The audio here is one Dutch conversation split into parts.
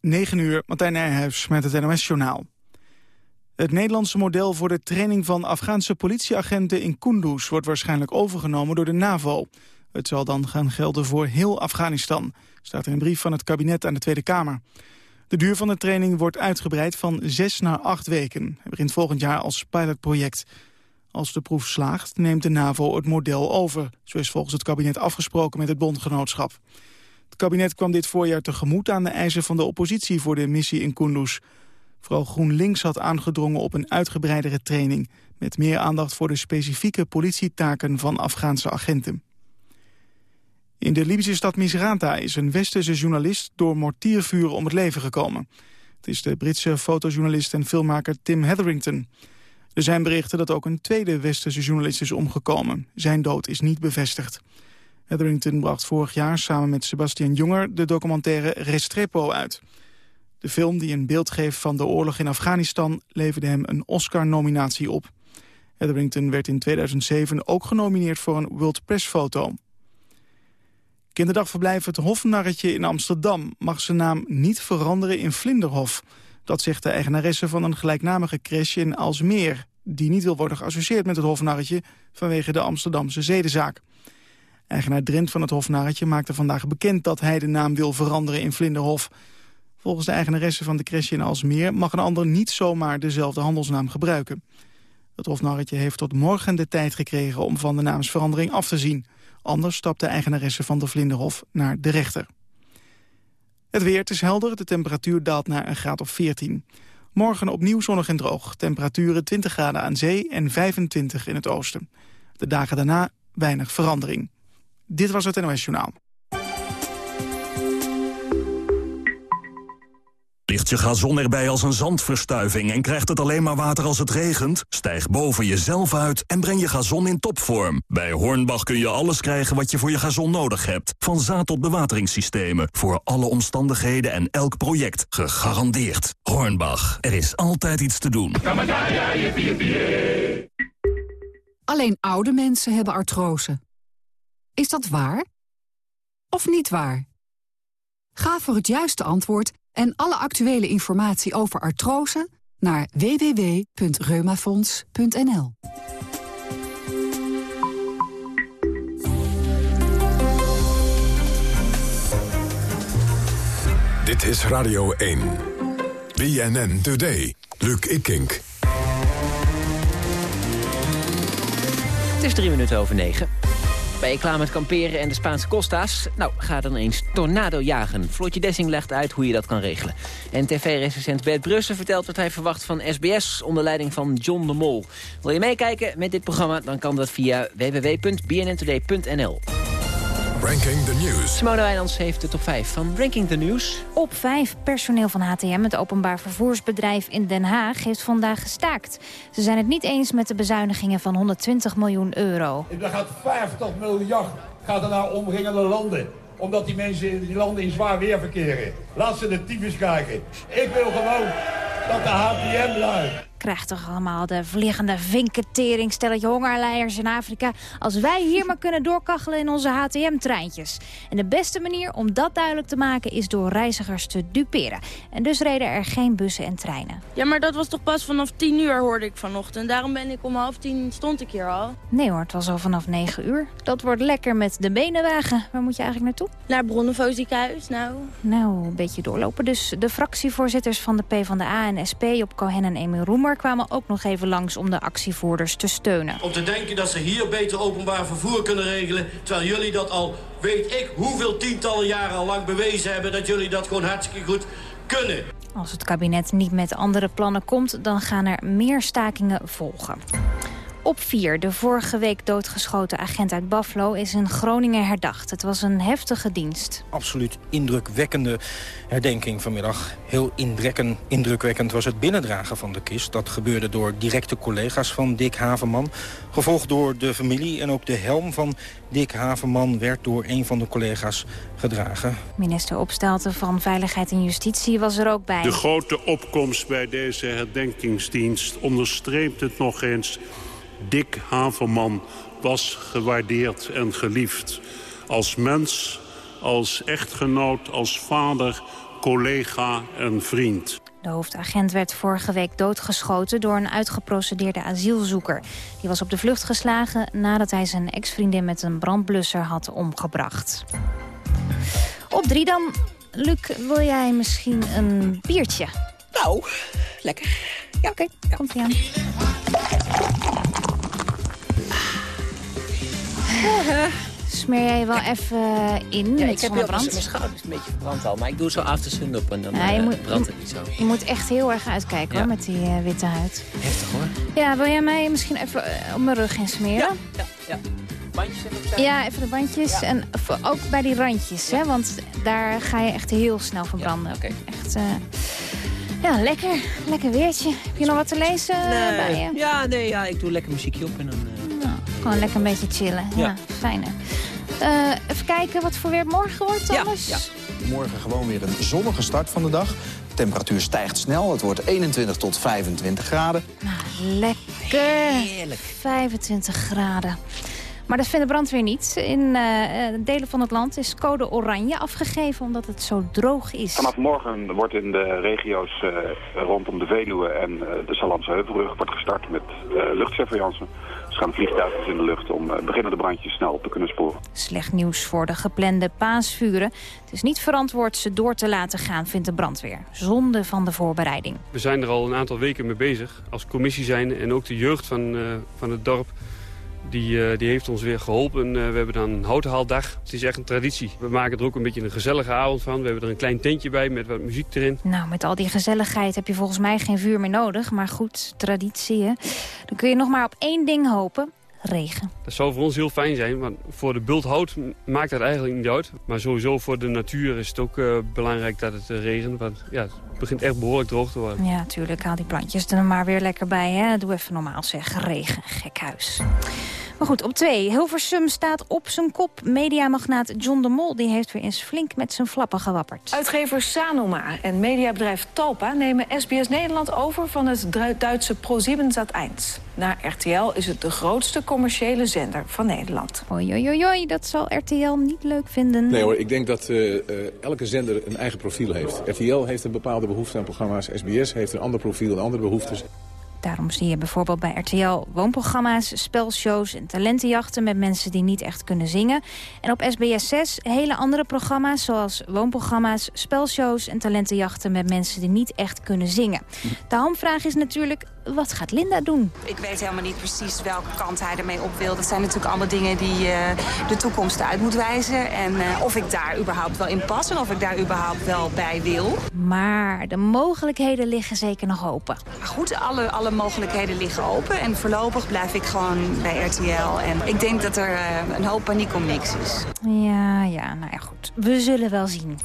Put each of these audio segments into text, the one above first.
9 uur, Martijn Nijhuis met het NOS-journaal. Het Nederlandse model voor de training van Afghaanse politieagenten in Kunduz... wordt waarschijnlijk overgenomen door de NAVO. Het zal dan gaan gelden voor heel Afghanistan, staat er in een brief van het kabinet aan de Tweede Kamer. De duur van de training wordt uitgebreid van zes naar acht weken. Hij begint volgend jaar als pilotproject. Als de proef slaagt, neemt de NAVO het model over. Zo is volgens het kabinet afgesproken met het bondgenootschap. Het kabinet kwam dit voorjaar tegemoet aan de eisen van de oppositie voor de missie in Kunduz. Vooral GroenLinks had aangedrongen op een uitgebreidere training... met meer aandacht voor de specifieke politietaken van Afghaanse agenten. In de Libische stad Misrata is een westerse journalist door mortiervuren om het leven gekomen. Het is de Britse fotojournalist en filmmaker Tim Hetherington. Er zijn berichten dat ook een tweede westerse journalist is omgekomen. Zijn dood is niet bevestigd. Hetherington bracht vorig jaar samen met Sebastian Jonger de documentaire Restrepo uit. De film die een beeld geeft van de oorlog in Afghanistan leverde hem een Oscar-nominatie op. Hetherington werd in 2007 ook genomineerd voor een World Press foto. Kinderdagverblijf Het Hofnarretje in Amsterdam mag zijn naam niet veranderen in Vlinderhof. Dat zegt de eigenaresse van een gelijknamige crash in Alsmeer... die niet wil worden geassocieerd met het Hofnarretje vanwege de Amsterdamse zedenzaak. Eigenaar Drent van het Hofnarretje maakte vandaag bekend dat hij de naam wil veranderen in Vlinderhof. Volgens de eigenaresse van de crash in Alsmeer mag een ander niet zomaar dezelfde handelsnaam gebruiken. Het Hofnarretje heeft tot morgen de tijd gekregen om van de naamsverandering af te zien... Anders stapt de eigenaresse van de Vlinderhof naar de rechter. Het weer, is helder, de temperatuur daalt naar een graad of 14. Morgen opnieuw zonnig en droog. Temperaturen 20 graden aan zee en 25 in het oosten. De dagen daarna weinig verandering. Dit was het NOS Journaal. Ligt je gazon erbij als een zandverstuiving en krijgt het alleen maar water als het regent? Stijg boven jezelf uit en breng je gazon in topvorm. Bij Hornbach kun je alles krijgen wat je voor je gazon nodig hebt. Van zaad tot bewateringssystemen. Voor alle omstandigheden en elk project. Gegarandeerd. Hornbach, er is altijd iets te doen. Alleen oude mensen hebben artrose. Is dat waar? Of niet waar? Ga voor het juiste antwoord en alle actuele informatie over artrose naar www.reumafonds.nl. Dit is Radio 1. BNN Today. Luc Ikink. Het is drie minuten over negen. Ben je klaar met kamperen en de Spaanse Costa's? Nou, ga dan eens tornado jagen. Floortje Dessing legt uit hoe je dat kan regelen. En tv-recensent Bert Brussen vertelt wat hij verwacht van SBS... onder leiding van John de Mol. Wil je meekijken met dit programma? Dan kan dat via www.bnntoday.nl. Ranking the News. Simone Wijnands heeft de top 5 van Ranking the News. Op 5 personeel van HTM, het openbaar vervoersbedrijf in Den Haag, heeft vandaag gestaakt. Ze zijn het niet eens met de bezuinigingen van 120 miljoen euro. Er gaat 50 miljard gaat er naar omringende landen omdat die mensen in die landen in zwaar weer verkeren. Laat ze de tyfus kijken. Ik wil gewoon dat de HTM-lui krijgt toch allemaal de vliegende vinketering, stelletje hongerleiers in Afrika... als wij hier maar kunnen doorkachelen in onze HTM-treintjes. En de beste manier om dat duidelijk te maken is door reizigers te duperen. En dus reden er geen bussen en treinen. Ja, maar dat was toch pas vanaf 10 uur, hoorde ik vanochtend. Daarom ben ik om half tien, stond ik hier al. Nee hoor, het was al vanaf 9 uur. Dat wordt lekker met de benenwagen. Waar moet je eigenlijk naartoe? Naar Bronnenvo ziekenhuis, nou. Nou, een beetje doorlopen. Dus de fractievoorzitters van de PvdA en SP op Cohen en Emil Roemer kwamen ook nog even langs om de actievoerders te steunen. Om te denken dat ze hier beter openbaar vervoer kunnen regelen... terwijl jullie dat al, weet ik hoeveel tientallen jaren al lang bewezen hebben... dat jullie dat gewoon hartstikke goed kunnen. Als het kabinet niet met andere plannen komt... dan gaan er meer stakingen volgen. Op 4, de vorige week doodgeschoten agent uit Buffalo, is in Groningen herdacht. Het was een heftige dienst. Absoluut indrukwekkende herdenking vanmiddag. Heel indrukwekkend was het binnendragen van de kist. Dat gebeurde door directe collega's van Dick Havenman. Gevolgd door de familie en ook de helm van Dick Havenman werd door een van de collega's gedragen. Minister Opstelten van Veiligheid en Justitie was er ook bij. De grote opkomst bij deze herdenkingsdienst onderstreept het nog eens Dick Haverman was gewaardeerd en geliefd. Als mens, als echtgenoot, als vader, collega en vriend. De hoofdagent werd vorige week doodgeschoten door een uitgeprocedeerde asielzoeker. Die was op de vlucht geslagen nadat hij zijn ex-vriendin met een brandblusser had omgebracht. Op drie dan. Luc, wil jij misschien een biertje? Nou, lekker. Ja, oké. Komt ie aan. Smeer jij wel even in Ja, met ik heb heel zonnebrand? mijn schouders een beetje verbrand al. Maar ik doe zo after sun op en dan Ja, je eh, moet- brandt het niet zo. Je moet echt heel erg uitkijken Ja. hoor, met die eh, witte huid. Heftig hoor. Ja, wil jij mij misschien even eh, op mijn rug insmeren? Ja, ja. Bandjes even opzij. Ja, even de bandjes. En ook bij die randjes, hè? Want daar ga je echt heel snel verbranden. oké. Echt, eh, ja, lekker. Lekker weertje. Heb je nog wat te lezen eh, bij je? Ja, nee, ja, ik doe lekker muziekje op en dan... gewoon lekker een beetje chillen. Ja, Ja. fijn hè. Eh, even kijken wat voor weer morgen wordt Ja, anders. ja. Morgen gewoon weer een zonnige start van de dag. De temperatuur stijgt snel. Het wordt 21 tot 25 graden. Nou, lekker. Heerlijk. 25 graden. Maar dat vindt de brandweer niet. In eh, eh, delen van het land is code oranje afgegeven omdat het zo droog is. Vanaf morgen wordt in de regio's eh, rondom de Veluwe en eh, de Salamse Heuvelrug wordt gestart met uh, luchtsurveillance. Gaan vliegtuigen in de lucht om uh, beginnende brandjes snel op te kunnen sporen. Slecht nieuws voor de geplande paasvuren. Het is niet verantwoord ze door te laten gaan, vindt de brandweer. Zonde van de voorbereiding. We zijn er al een aantal weken mee bezig als commissie zijn en ook de jeugd van, uh, van het dorp die, uh, die heeft ons weer geholpen. Uh, we hebben dan een houthaaldag. Het is echt een traditie. We maken er ook een beetje een gezellige avond van. We hebben er een klein tentje bij met wat muziek erin. Nou, met al die gezelligheid heb je volgens mij geen vuur meer nodig. Maar goed, traditie, hè? Dan kun je nog maar op één ding hopen. Regen. Dat zou voor ons heel fijn zijn, want voor de bulthout maakt dat eigenlijk niet uit. Maar sowieso voor de natuur is het ook uh, belangrijk dat het regent. Want ja, het begint echt behoorlijk droog te worden. Ja, tuurlijk. Haal die plantjes er maar weer lekker bij, hè? Doe even normaal zeg. Regen, gek huis. Maar goed, op twee. Hilversum staat op zijn kop. Mediamagnaat John de Mol die heeft weer eens flink met zijn flappen gewapperd. Uitgever Sanoma en mediabedrijf Talpa nemen SBS Nederland over... van het Duitse ProSieben Sat1. Na RTL is het de grootste commerciële zender van Nederland. Oei, oei, oei, oei, dat zal RTL niet leuk vinden. Nee hoor, ik denk dat uh, uh, elke zender een eigen profiel heeft. RTL heeft een bepaalde behoefte aan programma's. SBS heeft een ander profiel en andere behoeftes. Daarom zie je bijvoorbeeld bij RTL woonprogramma's, spelshows en talentenjachten met mensen die niet echt kunnen zingen. En op SBS 6 hele andere programma's zoals woonprogramma's, spelshows en talentenjachten met mensen die niet echt kunnen zingen. De hamvraag is natuurlijk, wat gaat Linda doen? Ik weet helemaal niet precies welke kant hij ermee op wil. Dat zijn natuurlijk allemaal dingen die uh, de toekomst uit moet wijzen. En uh, of ik daar überhaupt wel in pas en of ik daar überhaupt wel bij wil. Maar de mogelijkheden liggen zeker nog open. Maar goed, alle, alle mogelijkheden liggen open. En voorlopig blijf ik gewoon bij RTL. En ik denk dat er uh, een hoop paniek om niks is. Ja, ja, nou ja, goed. We zullen wel zien.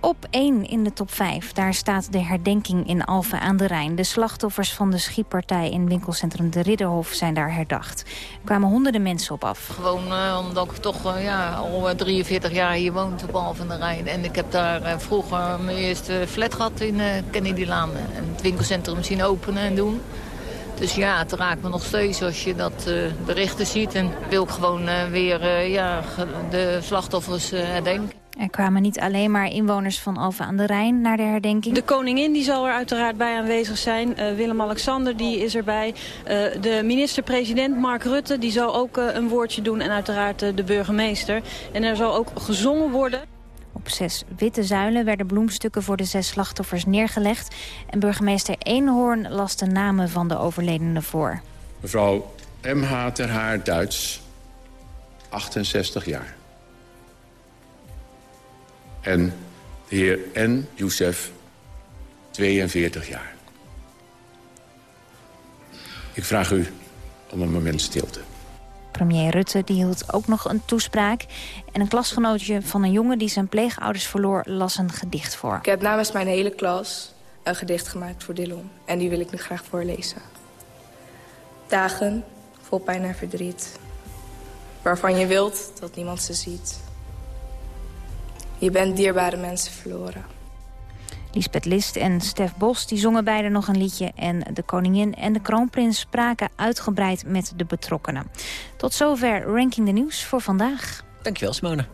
Op 1 in de top 5, daar staat de herdenking in Alphen aan de Rijn. De slachtoffers van de schietpartij in winkelcentrum De Ridderhof zijn daar herdacht. Er kwamen honderden mensen op af. Gewoon uh, omdat ik toch uh, ja, al 43 jaar hier woon op Alphen aan de Rijn. En ik heb daar vroeger mijn eerste flat gehad in Kennedylaan. En het winkelcentrum zien openen en doen. Dus ja, het raakt me nog steeds als je dat berichten ziet. En wil ik gewoon weer ja, de slachtoffers herdenken. Er kwamen niet alleen maar inwoners van Alphen aan de Rijn naar de herdenking. De koningin die zal er uiteraard bij aanwezig zijn. Uh, Willem-Alexander die is erbij. Uh, de minister-president Mark Rutte die zal ook uh, een woordje doen. En uiteraard de burgemeester. En er zal ook gezongen worden. Op zes witte zuilen werden bloemstukken voor de zes slachtoffers neergelegd. En burgemeester Eenhoorn las de namen van de overledenen voor. Mevrouw M.H. ter Haar Duits, 68 jaar. En de heer N. Youssef, 42 jaar. Ik vraag u om een moment stilte. Premier Rutte die hield ook nog een toespraak. En een klasgenootje van een jongen die zijn pleegouders verloor... las een gedicht voor. Ik heb namens mijn hele klas een gedicht gemaakt voor Dillon. En die wil ik nu graag voorlezen. Dagen vol pijn en verdriet. Waarvan je wilt dat niemand ze ziet. Je bent dierbare mensen verloren. Lisbeth List en Stef Bos die zongen beide nog een liedje... en de koningin en de kroonprins spraken uitgebreid met de betrokkenen. Tot zover Ranking the Nieuws voor vandaag. Dankjewel, Simone.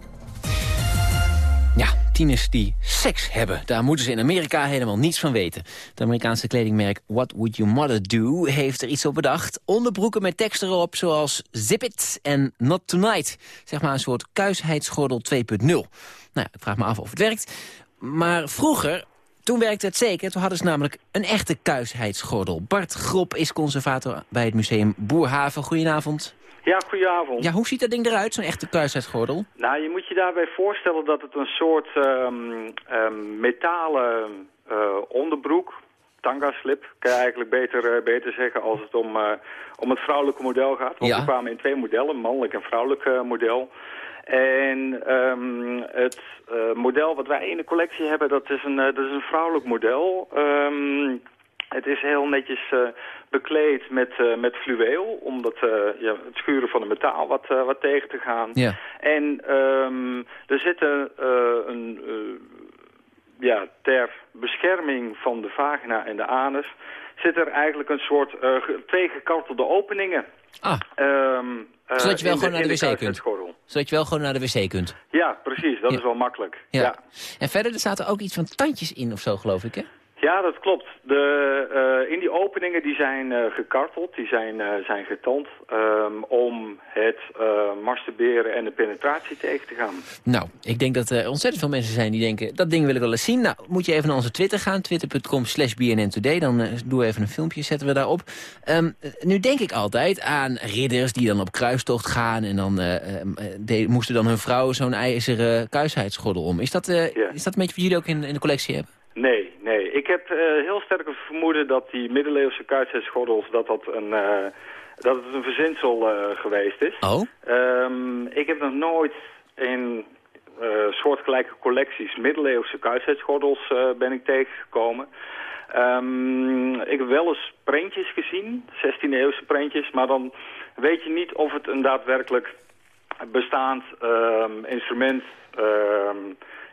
Tieners die seks hebben. Daar moeten ze in Amerika helemaal niets van weten. Het Amerikaanse kledingmerk What Would Your Mother Do heeft er iets op bedacht. Onderbroeken met tekst erop zoals Zip It en Not Tonight. Zeg maar een soort kuisheidsgordel 2.0. Nou ik vraag me af of het werkt. Maar vroeger toen werkte het zeker. Toen hadden ze namelijk een echte kuisheidsgordel. Bart Grop is conservator bij het museum Boerhaven. Goedenavond. Ja, goedenavond. Ja, hoe ziet dat ding eruit, zo'n echte kuisheidsgordel? Nou, je moet je daarbij voorstellen dat het een soort um, um, metalen uh, onderbroek, tanga-slip, kan je eigenlijk beter, uh, beter zeggen als het om, uh, om het vrouwelijke model gaat. Want Ja. we kwamen in twee modellen, mannelijk en vrouwelijk model. En ehm, het uh, model wat wij in de collectie hebben, dat is een, uh, dat is een vrouwelijk model. Ehm, het is heel netjes uh, bekleed met, uh, met fluweel, om dat, uh, ja, het schuren van het metaal wat, wat tegen te gaan. Ja. En um, er zitten een, ja, ter bescherming van de vagina en de anus, zit er eigenlijk een soort ge- twee gekartelde openingen. Ah. Um, uh, Zodat je wel gewoon naar de wc kunt. Zodat je wel gewoon naar de wc kunt. Ja, precies. Dat Ja. is wel makkelijk. Ja. ja. En verder, er zaten ook iets van tandjes in of zo, geloof ik, hè? Ja, dat klopt. De, uh, in die openingen die zijn uh, gekarteld, die zijn, uh, zijn getand um, om het masturberen en de penetratie tegen te gaan. Nou, ik denk dat er ontzettend veel mensen zijn die denken... dat ding wil ik wel eens zien. Nou, moet je even naar onze Twitter gaan. Twitter.com slash BNN Today. Dan doen we even een filmpje, zetten we daarop. Um, nu denk ik altijd aan ridders die dan op kruistocht gaan... en dan de, moesten dan hun vrouw zo'n ijzeren kuisheidsgordel om. Is dat, is dat een beetje wat jullie ook in, in de collectie hebben? Nee, nee. Ik heb uh, heel sterk het vermoeden dat die middeleeuwse kuisheidsgordels... dat dat een, uh, dat het een verzinsel uh, geweest is. Oh? Um, ik heb nog nooit in soortgelijke collecties middeleeuwse kuisheidsgordels ben ik tegengekomen. Um, ik heb wel eens prentjes gezien, 16e-eeuwse prentjes... maar dan weet je niet of het een daadwerkelijk bestaand um, instrument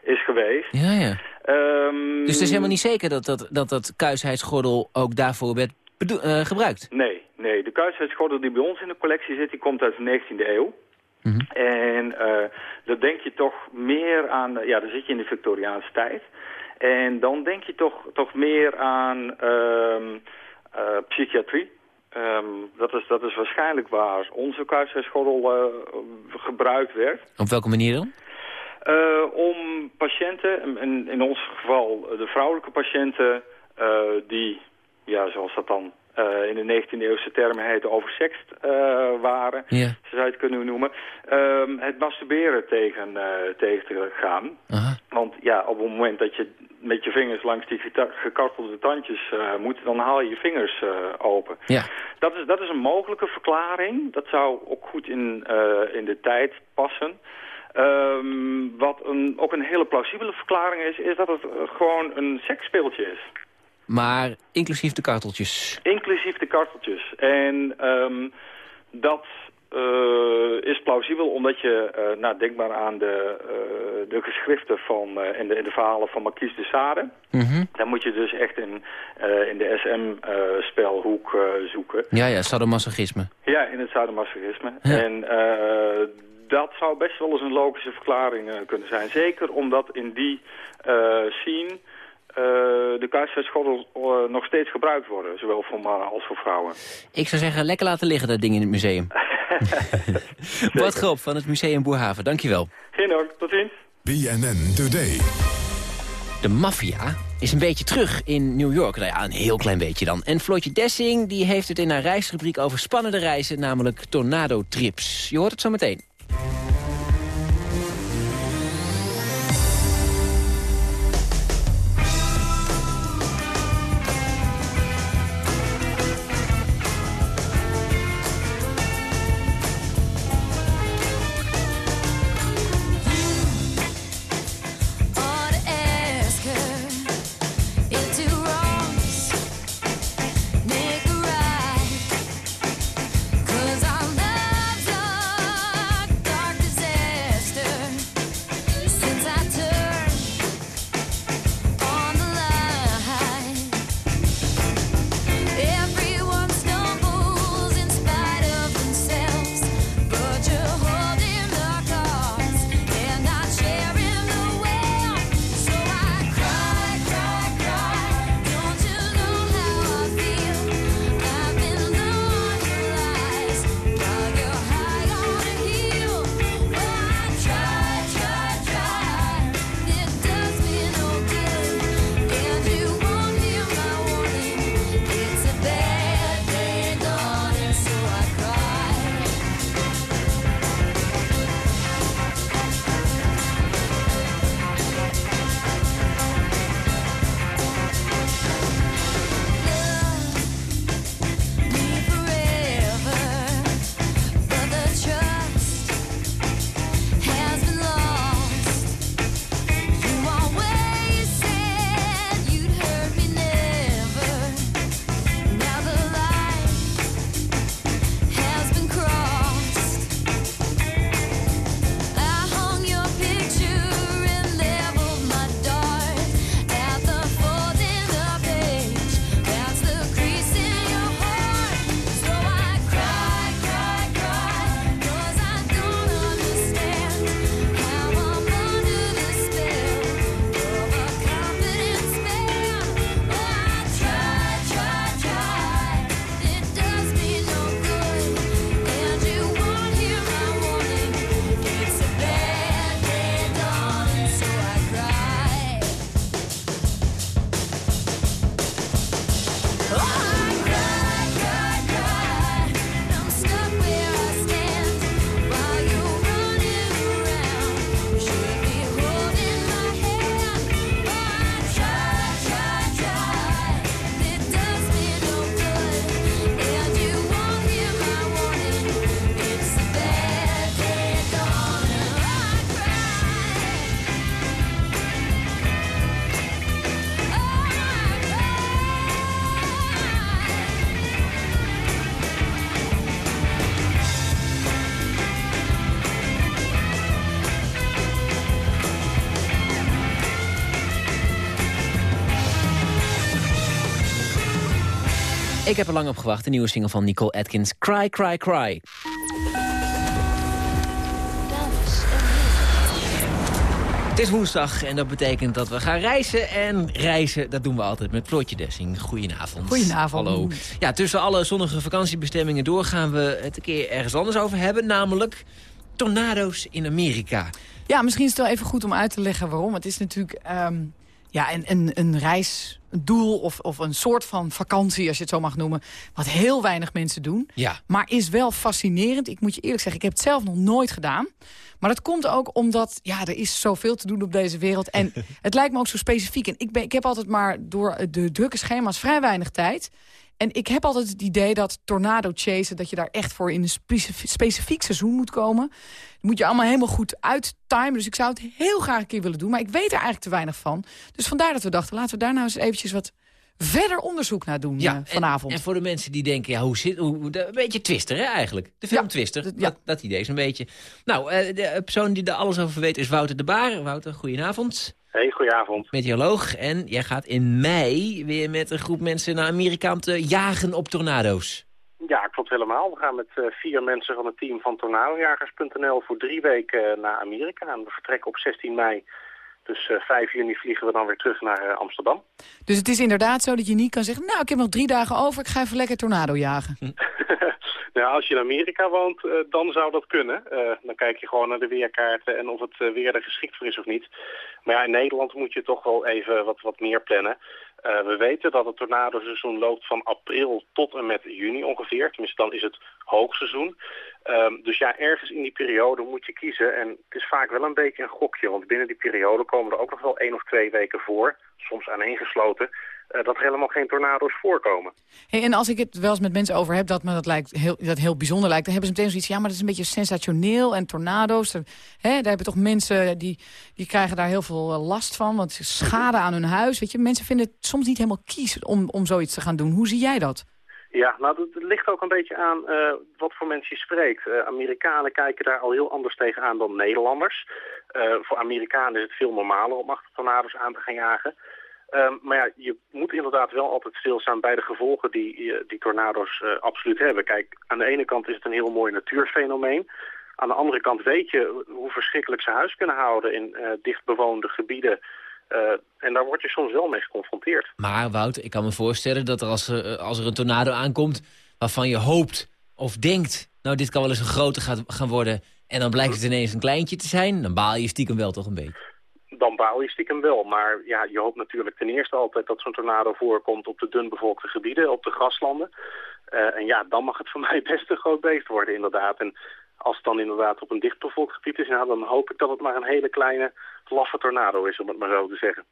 is geweest. Ja, ja. Um, dus het is helemaal niet zeker dat dat, dat, dat kuisheidsgordel ook daarvoor werd uh, gebruikt? Nee, nee. De kuisheidsgordel die bij ons in de collectie zit, die komt uit de 19e eeuw. Mm -hmm. En uh, dan denk je toch meer aan, ja, dan zit je in de Victoriaanse tijd. En dan denk je toch, toch meer aan uh, uh, psychiatrie. Um, dat, is, dat is waarschijnlijk waar onze kuisheidsgordel gebruikt werd. Op welke manier dan? Uh, om patiënten, in, in ons geval de vrouwelijke patiënten, uh, die, ja, zoals dat dan uh, in de 19e eeuwse termen heet, oversext waren, ja. zo zou je het kunnen noemen, het masturberen tegen, tegen te gaan. Aha. Want ja, op het moment dat je met je vingers langs die gekartelde tandjes moet, dan haal je je vingers open. Ja. Dat, is, dat is een mogelijke verklaring. Dat zou ook goed in, in de tijd passen. Um, wat een, ook een hele plausibele verklaring is, is dat het uh, gewoon een seksspeeltje is. Maar inclusief de karteltjes? Inclusief de karteltjes. En um, dat uh, is plausibel omdat je, uh, nou denk maar aan de, de geschriften van, en, de, de verhalen van Marquise de Sade. Mm -hmm. Dan moet je dus echt in, in de SM-spelhoek zoeken. Ja, ja, sadomasochisme. Ja, in het sadomasochisme. Ja. En dat zou best wel eens een logische verklaring uh, kunnen zijn. Zeker omdat in die uh, scene uh, de kuisheidsgordels nog steeds gebruikt worden. Zowel voor mannen als voor vrouwen. Ik zou zeggen, lekker laten liggen dat ding in het museum. Bart Groop van het Museum Boerhaven, dankjewel. Geen dank, tot ziens. BNN Today. De maffia is een beetje terug in New York. Nou ja, een heel klein beetje dan. En Floortje Dessing die heeft het in haar reisrubriek over spannende reizen... namelijk tornado-trips. Je hoort het zo meteen. Ik heb er lang op gewacht, de nieuwe single van Nicole Atkins. Cry, Cry, Cry. Het is woensdag en dat betekent dat we gaan reizen. En reizen, dat doen we altijd met Floortje Dessing. Goedenavond. Goedenavond. Hallo. Ja, tussen alle zonnige vakantiebestemmingen door gaan we het een keer ergens anders over hebben. Namelijk tornado's in Amerika. Ja, misschien is het wel even goed om uit te leggen waarom. Het is natuurlijk ehm, ja, een, een, een reisdoel of, of een soort van vakantie, als je het zo mag noemen... wat heel weinig mensen doen. Ja. Maar is wel fascinerend. Ik moet je eerlijk zeggen, ik heb het zelf nog nooit gedaan. Maar dat komt ook omdat ja, er is zoveel te doen op deze wereld. En het lijkt me ook zo specifiek. En ik, ben, ik heb altijd maar door de drukke schema's vrij weinig tijd. En ik heb altijd het idee dat tornado chasen... dat je daar echt voor in een specifiek, specifiek seizoen moet komen. Dat moet je allemaal helemaal goed uittimen. Dus ik zou het heel graag een keer willen doen. Maar ik weet er eigenlijk te weinig van. Dus vandaar dat we dachten, laten we daar nou eens eventjes wat verder onderzoek naar doen Ja, eh, en- vanavond. En, voor de mensen die denken, ja, hoe zit, hoe, een beetje Twister hè, eigenlijk. De film Twister, dat, dat idee is een beetje. Nou, eh, de persoon die er alles over weet is Wouter de Baar. Wouter, goedenavond. Hey, goedenavond. Meteoroloog. En jij gaat in mei weer met een groep mensen naar Amerika om te jagen op tornado's. Ja, klopt helemaal. We gaan met eh, vier mensen van het team van tornadojagers.nl voor drie weken eh, naar Amerika. En we vertrekken op 16 mei. Dus eh 5 juni vliegen we dan weer terug naar eh, Amsterdam. Dus het is inderdaad zo dat je niet kan zeggen... nou, ik heb nog drie dagen over, ik ga even lekker tornado jagen. Nou, als je in Amerika woont, eh, dan zou dat kunnen. Eh, dan kijk je gewoon naar de weerkaarten en of het eh, weer er geschikt voor is of niet. Maar ja, in Nederland moet je toch wel even wat, wat meer plannen. We weten dat het tornadoseizoen loopt van april tot en met juni ongeveer. Tenminste, dan is het hoogseizoen. Ehm, dus ja, ergens in die periode moet je kiezen. En het is vaak wel een beetje een gokje. Want binnen die periode komen er ook nog wel één of twee weken voor. Soms aaneengesloten. Eh, dat er helemaal geen tornado's voorkomen. Hey, en als ik het wel eens met mensen over heb dat me dat, lijkt heel, dat heel bijzonder lijkt... dan hebben ze meteen zoiets ja, maar dat is een beetje sensationeel en tornado's. Daar, hè, daar hebben toch mensen, die, die krijgen daar heel veel eh, last van. Want schade aan hun huis, weet je. Mensen vinden het soms niet helemaal kies om, om zoiets te gaan doen. Hoe zie jij dat? Ja, nou dat ligt ook een beetje aan eh, wat voor mensen je spreekt. Amerikanen kijken daar al heel anders tegenaan dan Nederlanders. Voor Amerikanen is het veel normaler om achter tornado's aan te gaan jagen. Ehm, maar ja, je moet inderdaad wel altijd stilstaan bij de gevolgen die, eh, die tornado's eh, absoluut hebben. Kijk, aan de ene kant is het een heel mooi natuurfenomeen. Aan de andere kant weet je hoe verschrikkelijk ze huis kunnen houden in eh, dichtbewoonde gebieden. En daar word je soms wel mee geconfronteerd. Maar Wouter, ik kan me voorstellen dat er als, als er een tornado aankomt... waarvan je hoopt of denkt, nou dit kan wel eens een grote gaan worden... en dan blijkt het ineens een kleintje te zijn... dan baal je stiekem wel toch een beetje. Dan baal je stiekem wel. Maar ja, je hoopt natuurlijk ten eerste altijd dat zo'n tornado voorkomt op de dunbevolkte gebieden, op de graslanden. Eh, en ja, dan mag het voor mij best een groot beest worden inderdaad. En als het dan inderdaad op een dichtbevolkt gebied is, nou, dan hoop ik dat het maar een hele kleine laffe tornado is, om het maar zo te zeggen.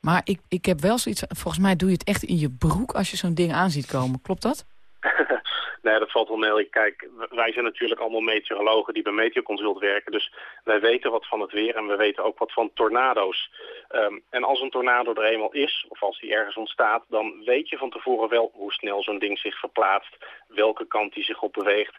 Maar ik, ik heb wel zoiets, volgens mij doe je het echt in je broek als je zo'n ding aan ziet komen. Klopt dat? Nee, dat valt wel mee. Kijk, wij zijn natuurlijk allemaal meteorologen die bij Meteoconsult werken. Dus wij weten wat van het weer en we weten ook wat van tornado's. Ehm, en als een tornado er eenmaal is, of als die ergens ontstaat... dan weet je van tevoren wel hoe snel zo'n ding zich verplaatst. Welke kant die zich op beweegt.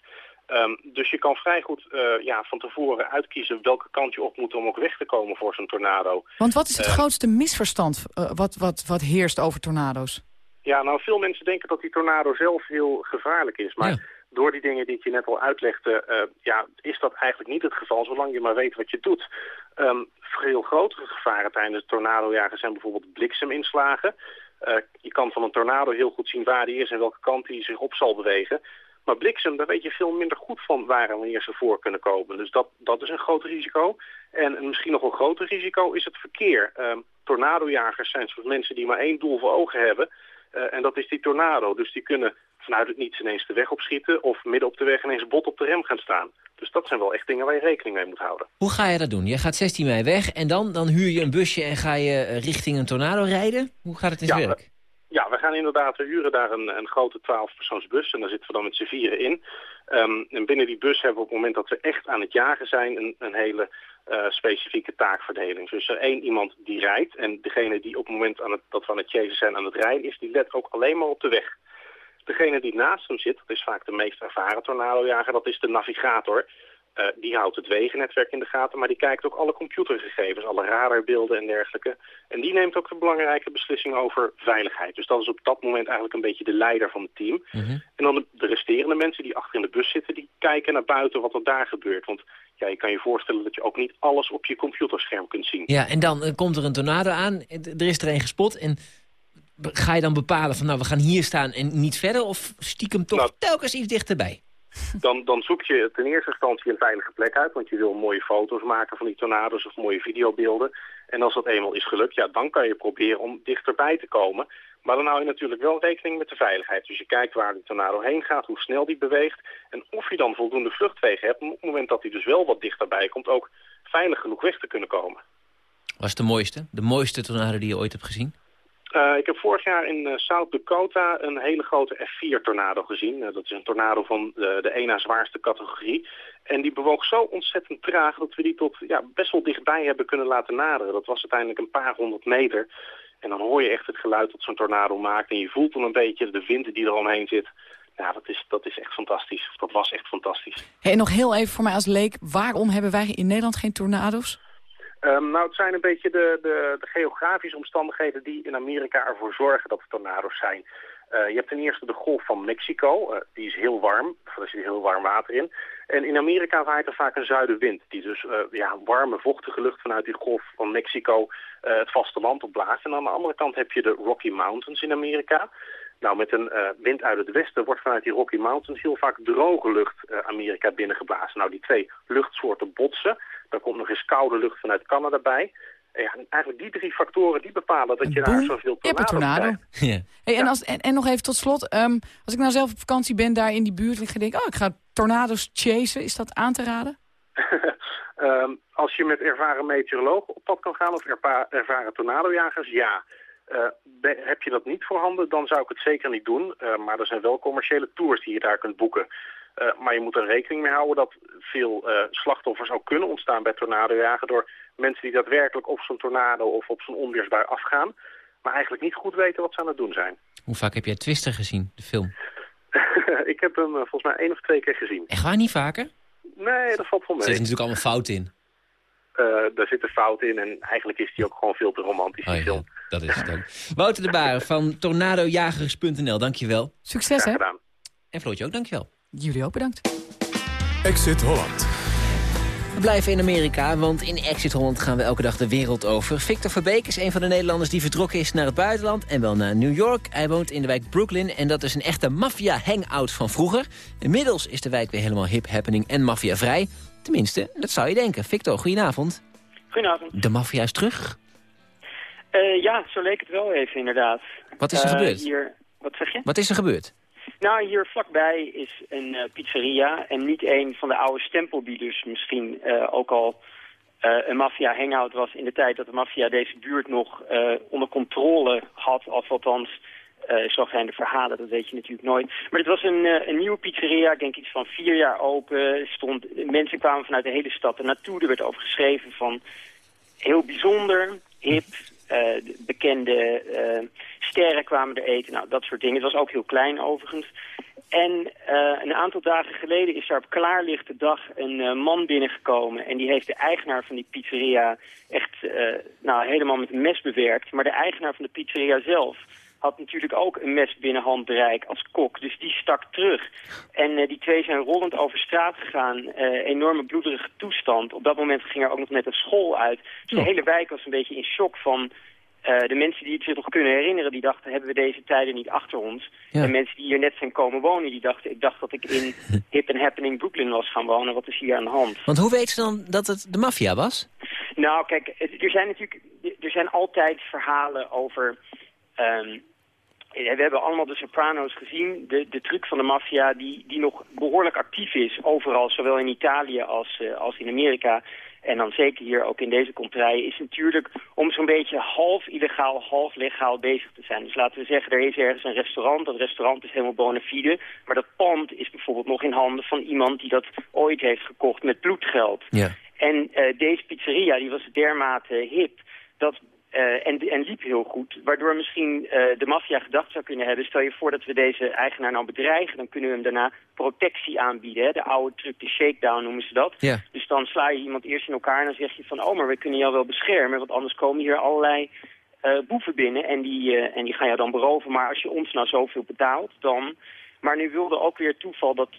Ehm, dus je kan vrij goed eh, ja, van tevoren uitkiezen welke kant je op moet om ook weg te komen voor zo'n tornado. Want wat is het Eh, grootste misverstand eh, wat, wat, wat heerst over tornado's? Ja, nou veel mensen denken dat die tornado zelf heel gevaarlijk is. Maar door die dingen die ik je net al uitlegde, eh, ja, is dat eigenlijk niet het geval, zolang je maar weet wat je doet. Ehm, veel grotere gevaren tijdens tornadojagen zijn bijvoorbeeld blikseminslagen. Eh, je kan van een tornado heel goed zien waar die is en welke kant die zich op zal bewegen. Maar bliksem, daar weet je veel minder goed van waar en wanneer ze voor kunnen komen. Dus dat, dat is een groot risico. En een misschien nog een groter risico is het verkeer. Ehm tornadojagers zijn soort mensen die maar één doel voor ogen hebben. Eh, en dat is die tornado. Dus die kunnen vanuit het niets ineens de weg opschieten... of midden op de weg ineens bot op de rem gaan staan. Dus dat zijn wel echt dingen waar je rekening mee moet houden. Hoe ga je dat doen? Je gaat 16 mei weg en dan, dan huur je een busje en ga je eh, richting een tornado rijden? Hoe gaat het in zijn Ja, werk? Ja, we gaan inderdaad, we huren daar een, een grote 12-persoonsbus en daar zitten we dan met z'n vieren in. Ehm, en binnen die bus hebben we op het moment dat we echt aan het jagen zijn een, een hele eh, specifieke taakverdeling. Dus er één iemand die rijdt en degene die op het moment aan het, dat we aan het chasen zijn aan het rijden is, die let ook alleen maar op de weg. Degene die naast hem zit, dat is vaak de meest ervaren tornadojager, dat is de navigator. Eh, die houdt het wegennetwerk in de gaten, maar die kijkt ook alle computergegevens, alle radarbeelden en dergelijke. En die neemt ook de belangrijke beslissing over veiligheid. Dus dat is op dat moment eigenlijk een beetje de leider van het team. Mhm. En dan de, de resterende mensen die achter in de bus zitten, die kijken naar buiten wat er daar gebeurt. Want ja, je kan je voorstellen dat je ook niet alles op je computerscherm kunt zien. Ja, en dan eh, komt er een tornado aan, er is er een gespot... en ga je dan bepalen van nou, we gaan hier staan en niet verder... of stiekem toch Nou. telkens iets dichterbij? Dan, dan zoek je ten eerste instantie een veilige plek uit, want je wil mooie foto's maken van die tornado's of mooie videobeelden. En als dat eenmaal is gelukt, ja, dan kan je proberen om dichterbij te komen. Maar dan hou je natuurlijk wel rekening met de veiligheid. Dus je kijkt waar die tornado heen gaat, hoe snel die beweegt en of je dan voldoende vluchtwegen hebt om op het moment dat hij dus wel wat dichterbij komt ook veilig genoeg weg te kunnen komen. Was de mooiste? De mooiste tornado die je ooit hebt gezien? Uh, ik heb vorig jaar in uh, South Dakota een hele grote F4-tornado gezien. Uh, dat is een tornado van de, ena zwaarste categorie. En die bewoog zo ontzettend traag dat we die tot ja, best wel dichtbij hebben kunnen laten naderen. Dat was uiteindelijk een paar honderd meter. En dan hoor je echt het geluid dat zo'n tornado maakt. En je voelt dan een beetje de wind die er omheen zit. Ja, dat is, dat is echt fantastisch. Dat was echt fantastisch. En nog heel even voor mij als leek. Waarom hebben wij in Nederland geen tornado's? Um, nou, het zijn een beetje de, de, de, geografische omstandigheden die in Amerika ervoor zorgen dat er tornado's zijn. Uh, je hebt ten eerste de golf van Mexico, uh, die is heel warm, daar zit heel warm water in. En in Amerika waait er vaak een zuidenwind, die dus uh, ja, warme, vochtige lucht vanuit die golf van Mexico het vasteland opblaast. En aan de andere kant heb je de Rocky Mountains in Amerika. Nou, met een wind uit het westen wordt vanuit die Rocky Mountains heel vaak droge lucht Amerika binnengeblazen. Nou, die twee luchtsoorten botsen. Dan komt nog eens koude lucht vanuit Canada bij. En ja, eigenlijk die drie factoren die bepalen dat je daar zoveel Je hebt een tornado. Ja. Hey, en, als, en, en nog even tot slot. Um, als ik nou zelf op vakantie ben daar in die buurt... en ik denk, oh, ik ga tornado's chasen. Is dat aan te raden? um, als je met ervaren meteorologen op pad kan gaan... of erva ervaren tornadojagers, ja. Uh, heb je dat niet voorhanden, dan zou ik het zeker niet doen. Uh, maar er zijn wel commerciële tours die je daar kunt boeken. Uh, maar je moet er rekening mee houden dat veel uh, slachtoffers ook kunnen ontstaan bij tornadojagen... door mensen die daadwerkelijk op zo'n tornado of op zo'n onweersbui afgaan... maar eigenlijk niet goed weten wat ze aan het doen zijn. Hoe vaak heb jij Twister gezien, de film? ik heb hem uh, volgens mij één of twee keer gezien. Echt waar, niet vaker? Nee, dat valt wel mee. Er zit natuurlijk allemaal fout in. daar zit een fout in en eigenlijk is die ook gewoon veel te romantisch, oh, ja, film. Dat is het ook. Wouter de Baar van tornadojagers.nl, dankjewel. Succes, hè? gedaan. En Floortje ook, dankjewel. Jullie ook bedankt. Exit Holland. We blijven in Amerika, want in Exit Holland gaan we elke dag de wereld over. Victor Verbeek is een van de Nederlanders die vertrokken is naar het buitenland... en wel naar New York. Hij woont in de wijk Brooklyn en dat is een echte maffia-hangout van vroeger. Inmiddels is de wijk weer helemaal hip, happening en maffia-vrij. Tenminste, dat zou je denken. Victor, goedenavond. Goedenavond. De maffia is terug? Uh, ja, zo leek het wel even inderdaad. Wat is er uh, gebeurd? Hier, wat zeg je? Wat is er gebeurd? Nou, hier vlakbij is een uh, pizzeria en niet een van de oude stempelbieders misschien uh, ook al uh, een maffia-hangout was in de tijd dat de maffia deze buurt nog onder controle had, of althans zo zijn de verhalen, dat weet je natuurlijk nooit. Maar het was een, een nieuwe pizzeria, ik denk iets van vier jaar open. Stond, mensen kwamen vanuit de hele stad er naartoe, er werd over geschreven van heel bijzonder, hip, bekende uh, sterren kwamen er eten. Nou, dat soort dingen. Het was ook heel klein overigens. En uh, een aantal dagen geleden is daar op klaarlichte dag een man binnengekomen. En die heeft de eigenaar van die pizzeria echt nou, helemaal met een mes bewerkt. Maar de eigenaar van de pizzeria zelf had natuurlijk ook een mes binnen handbereik als kok. Dus die stak terug. En uh, die twee zijn rollend over straat gegaan. Uh, enorme bloederige toestand. Op dat moment ging er ook nog net een school uit. Dus de hele wijk was een beetje in shock van... Uh, de mensen die het zich nog kunnen herinneren, die dachten... hebben we deze tijden niet achter ons? Ja. En mensen die hier net zijn komen wonen, die dachten... ik dacht dat ik in hip and happening Brooklyn was gaan wonen. Wat is hier aan de hand? Want hoe weet ze dan dat het de maffia was? Nou, kijk, er zijn natuurlijk... er zijn altijd verhalen over... Um, we hebben allemaal de Sopranos gezien. De, de truc van de maffia die, die nog behoorlijk actief is. Overal, zowel in Italië als, uh, als in Amerika. En dan zeker hier ook in deze contraille. Is natuurlijk om zo'n beetje half illegaal, half legaal bezig te zijn. Dus laten we zeggen, er is ergens een restaurant. Dat restaurant is helemaal bona fide. Maar dat pand is bijvoorbeeld nog in handen van iemand die dat ooit heeft gekocht met bloedgeld. Ja. En uh, deze pizzeria die was dermate hip dat eh, en, en liep heel goed. Waardoor misschien eh, de maffia gedacht zou kunnen hebben... stel je voor dat we deze eigenaar nou bedreigen... dan kunnen we hem daarna protectie aanbieden. Hè? De oude truc, de shakedown noemen ze dat. Dus dan sla je iemand eerst in elkaar en dan zeg je van... oh, maar we kunnen jou wel beschermen, want anders komen hier allerlei eh, boeven binnen... En die, en die gaan jou dan beroven. Maar als je ons nou zoveel betaalt, dan... Maar nu wilde ook weer toeval dat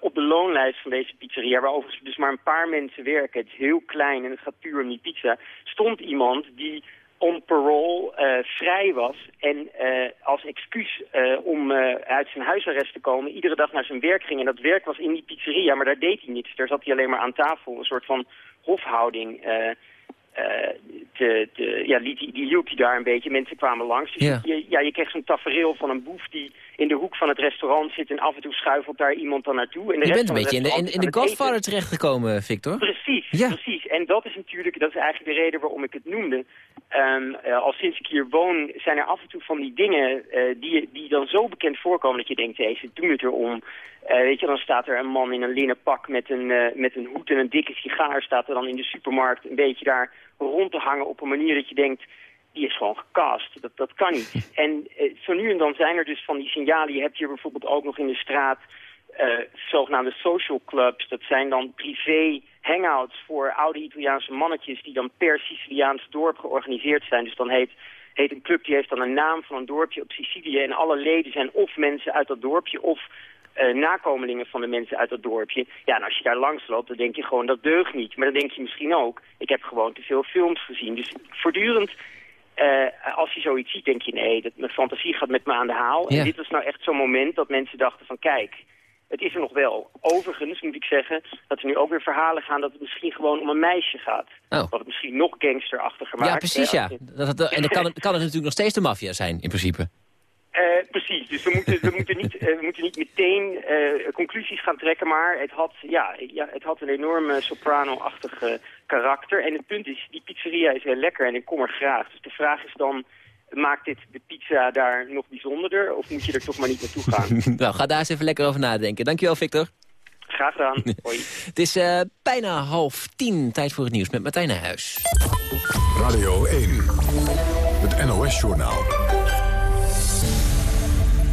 op de loonlijst van deze pizzeria... waar overigens dus maar een paar mensen werken, het is heel klein en het gaat puur om die pizza... stond iemand die on parole eh, vrij was en eh, als excuus eh, om uit zijn huisarrest te komen... iedere dag naar zijn werk ging. En dat werk was in die pizzeria, maar daar deed hij niets. Daar zat hij alleen maar aan tafel, een soort van hofhouding... te, te, ja, liet, die, die hield hij daar een beetje. Mensen kwamen langs. Dus Ja. Je, ja, je kreeg zo'n tafereel van een boef die in de hoek van het restaurant zit... en af en toe schuifelt daar iemand dan naartoe. En de Je rest bent een beetje in de, in, in de. Godfather terechtgekomen, Victor. Precies, Ja. precies. En dat is natuurlijk, dat is eigenlijk de reden waarom ik het noemde. Eh, al sinds ik hier woon zijn er af en toe van die dingen eh, die, die dan zo bekend voorkomen dat je denkt, hé, ze doen het erom. Eh, weet je, dan staat er een man in een linnen pak met een, met een hoed en een dikke sigaar, staat er dan in de supermarkt een beetje daar rond te hangen op een manier dat je denkt, die is gewoon gecast. Dat, dat kan niet. En eh, zo nu en dan zijn er dus van die signalen. Je hebt hier bijvoorbeeld ook nog in de straat eh, zogenaamde social clubs. Dat zijn dan privé hangouts voor oude Italiaanse mannetjes... die dan per Siciliaans dorp georganiseerd zijn. Dus dan heet, heet een club, die heeft dan een naam van een dorpje op Sicilië... en alle leden zijn of mensen uit dat dorpje... of eh, nakomelingen van de mensen uit dat dorpje. Ja, en als je daar langs loopt, dan denk je gewoon, dat deugt niet. Maar dan denk je misschien ook, ik heb gewoon te veel films gezien. Dus voortdurend, eh, als je zoiets ziet, denk je, nee, dat, mijn fantasie gaat met me aan de haal. Ja. En dit was nou echt zo'n moment dat mensen dachten van, kijk, het is er nog wel. Overigens moet ik zeggen dat er nu ook weer verhalen gaan dat het misschien gewoon om een meisje gaat. Oh. Wat het misschien nog gangsterachtiger maakt. Ja, precies, hè, ja. je- Dat, dat- en dan kan het, kan het natuurlijk nog steeds de maffia zijn, in principe. Eh, precies, dus we moeten, we moeten, niet, eh, we moeten niet meteen eh, conclusies gaan trekken, maar het had, ja, ja, het had een enorme soprano-achtig eh, karakter. En het punt is, die pizzeria is heel lekker en ik kom er graag. Dus de vraag is dan, maakt dit de pizza daar nog bijzonderder of moet je er toch maar niet naartoe gaan? nou, ga daar eens even lekker over nadenken. Dankjewel, Victor. Graag gedaan. Hoi. Het is eh, bijna half tien, tijd voor het nieuws met Martijn Nijhuis. Radio 1, het NOS-journaal.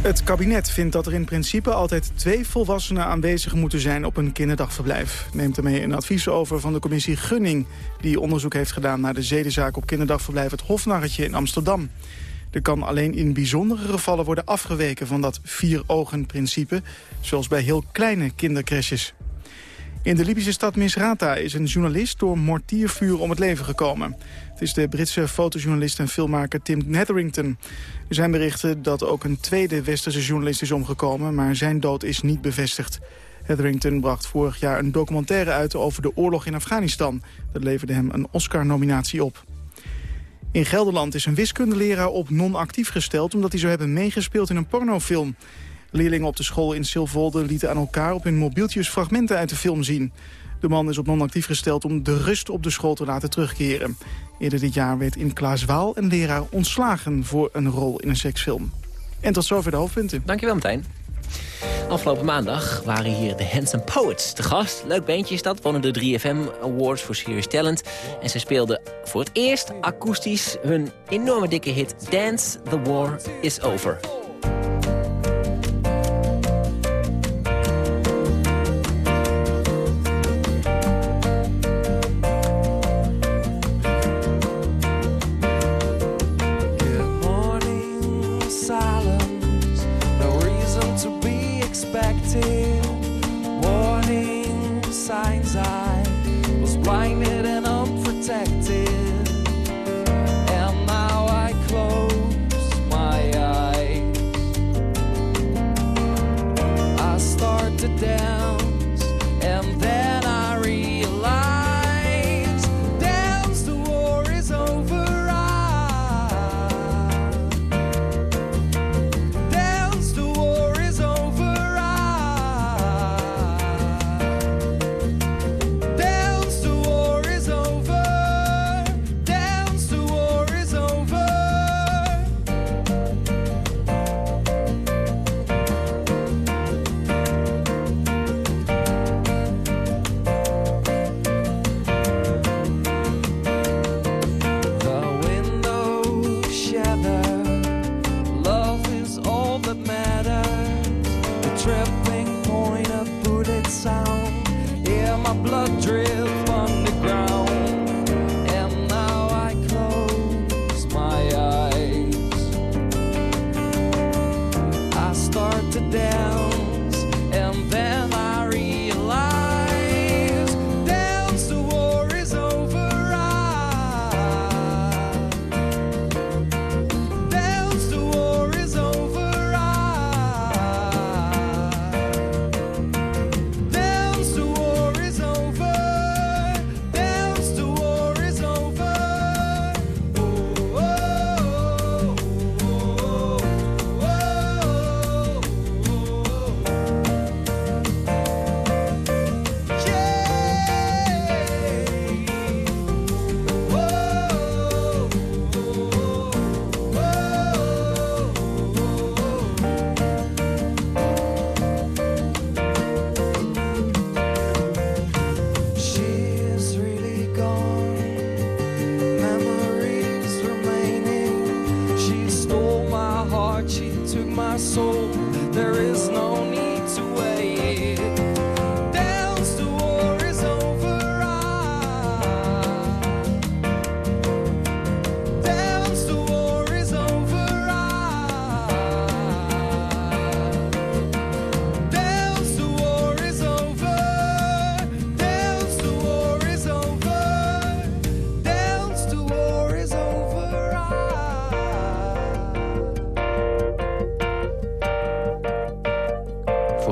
Het kabinet vindt dat er in principe altijd twee volwassenen aanwezig moeten zijn op een kinderdagverblijf. Neemt ermee een advies over van de commissie Gunning, die onderzoek heeft gedaan naar de zedenzaak op kinderdagverblijf Het Hofnarretje in Amsterdam. Er kan alleen in bijzondere gevallen worden afgeweken van dat vier-ogen-principe, zoals bij heel kleine kindercrashes. In de Libische stad Misrata is een journalist door mortiervuur om het leven gekomen. Het is de Britse fotojournalist en filmmaker Tim Netherington. Er zijn berichten dat ook een tweede westerse journalist is omgekomen... maar zijn dood is niet bevestigd. Hetherington bracht vorig jaar een documentaire uit over de oorlog in Afghanistan. Dat leverde hem een Oscar-nominatie op. In Gelderland is een wiskundeleraar op non-actief gesteld... omdat hij zou hebben meegespeeld in een pornofilm. Leerlingen op de school in Silvolde lieten aan elkaar op hun mobieltjes fragmenten uit de film zien. De man is op non-actief gesteld om de rust op de school te laten terugkeren. Eerder dit jaar werd in Klaaswaal een leraar ontslagen voor een rol in een seksfilm. En tot zover de hoofdpunten. Dankjewel, Martijn. Afgelopen maandag waren hier de Handsome Poets te gast. Leuk bandje is dat, wonnen de 3FM Awards voor Serious Talent. En ze speelden voor het eerst akoestisch hun enorme dikke hit Dance, The War Is Over.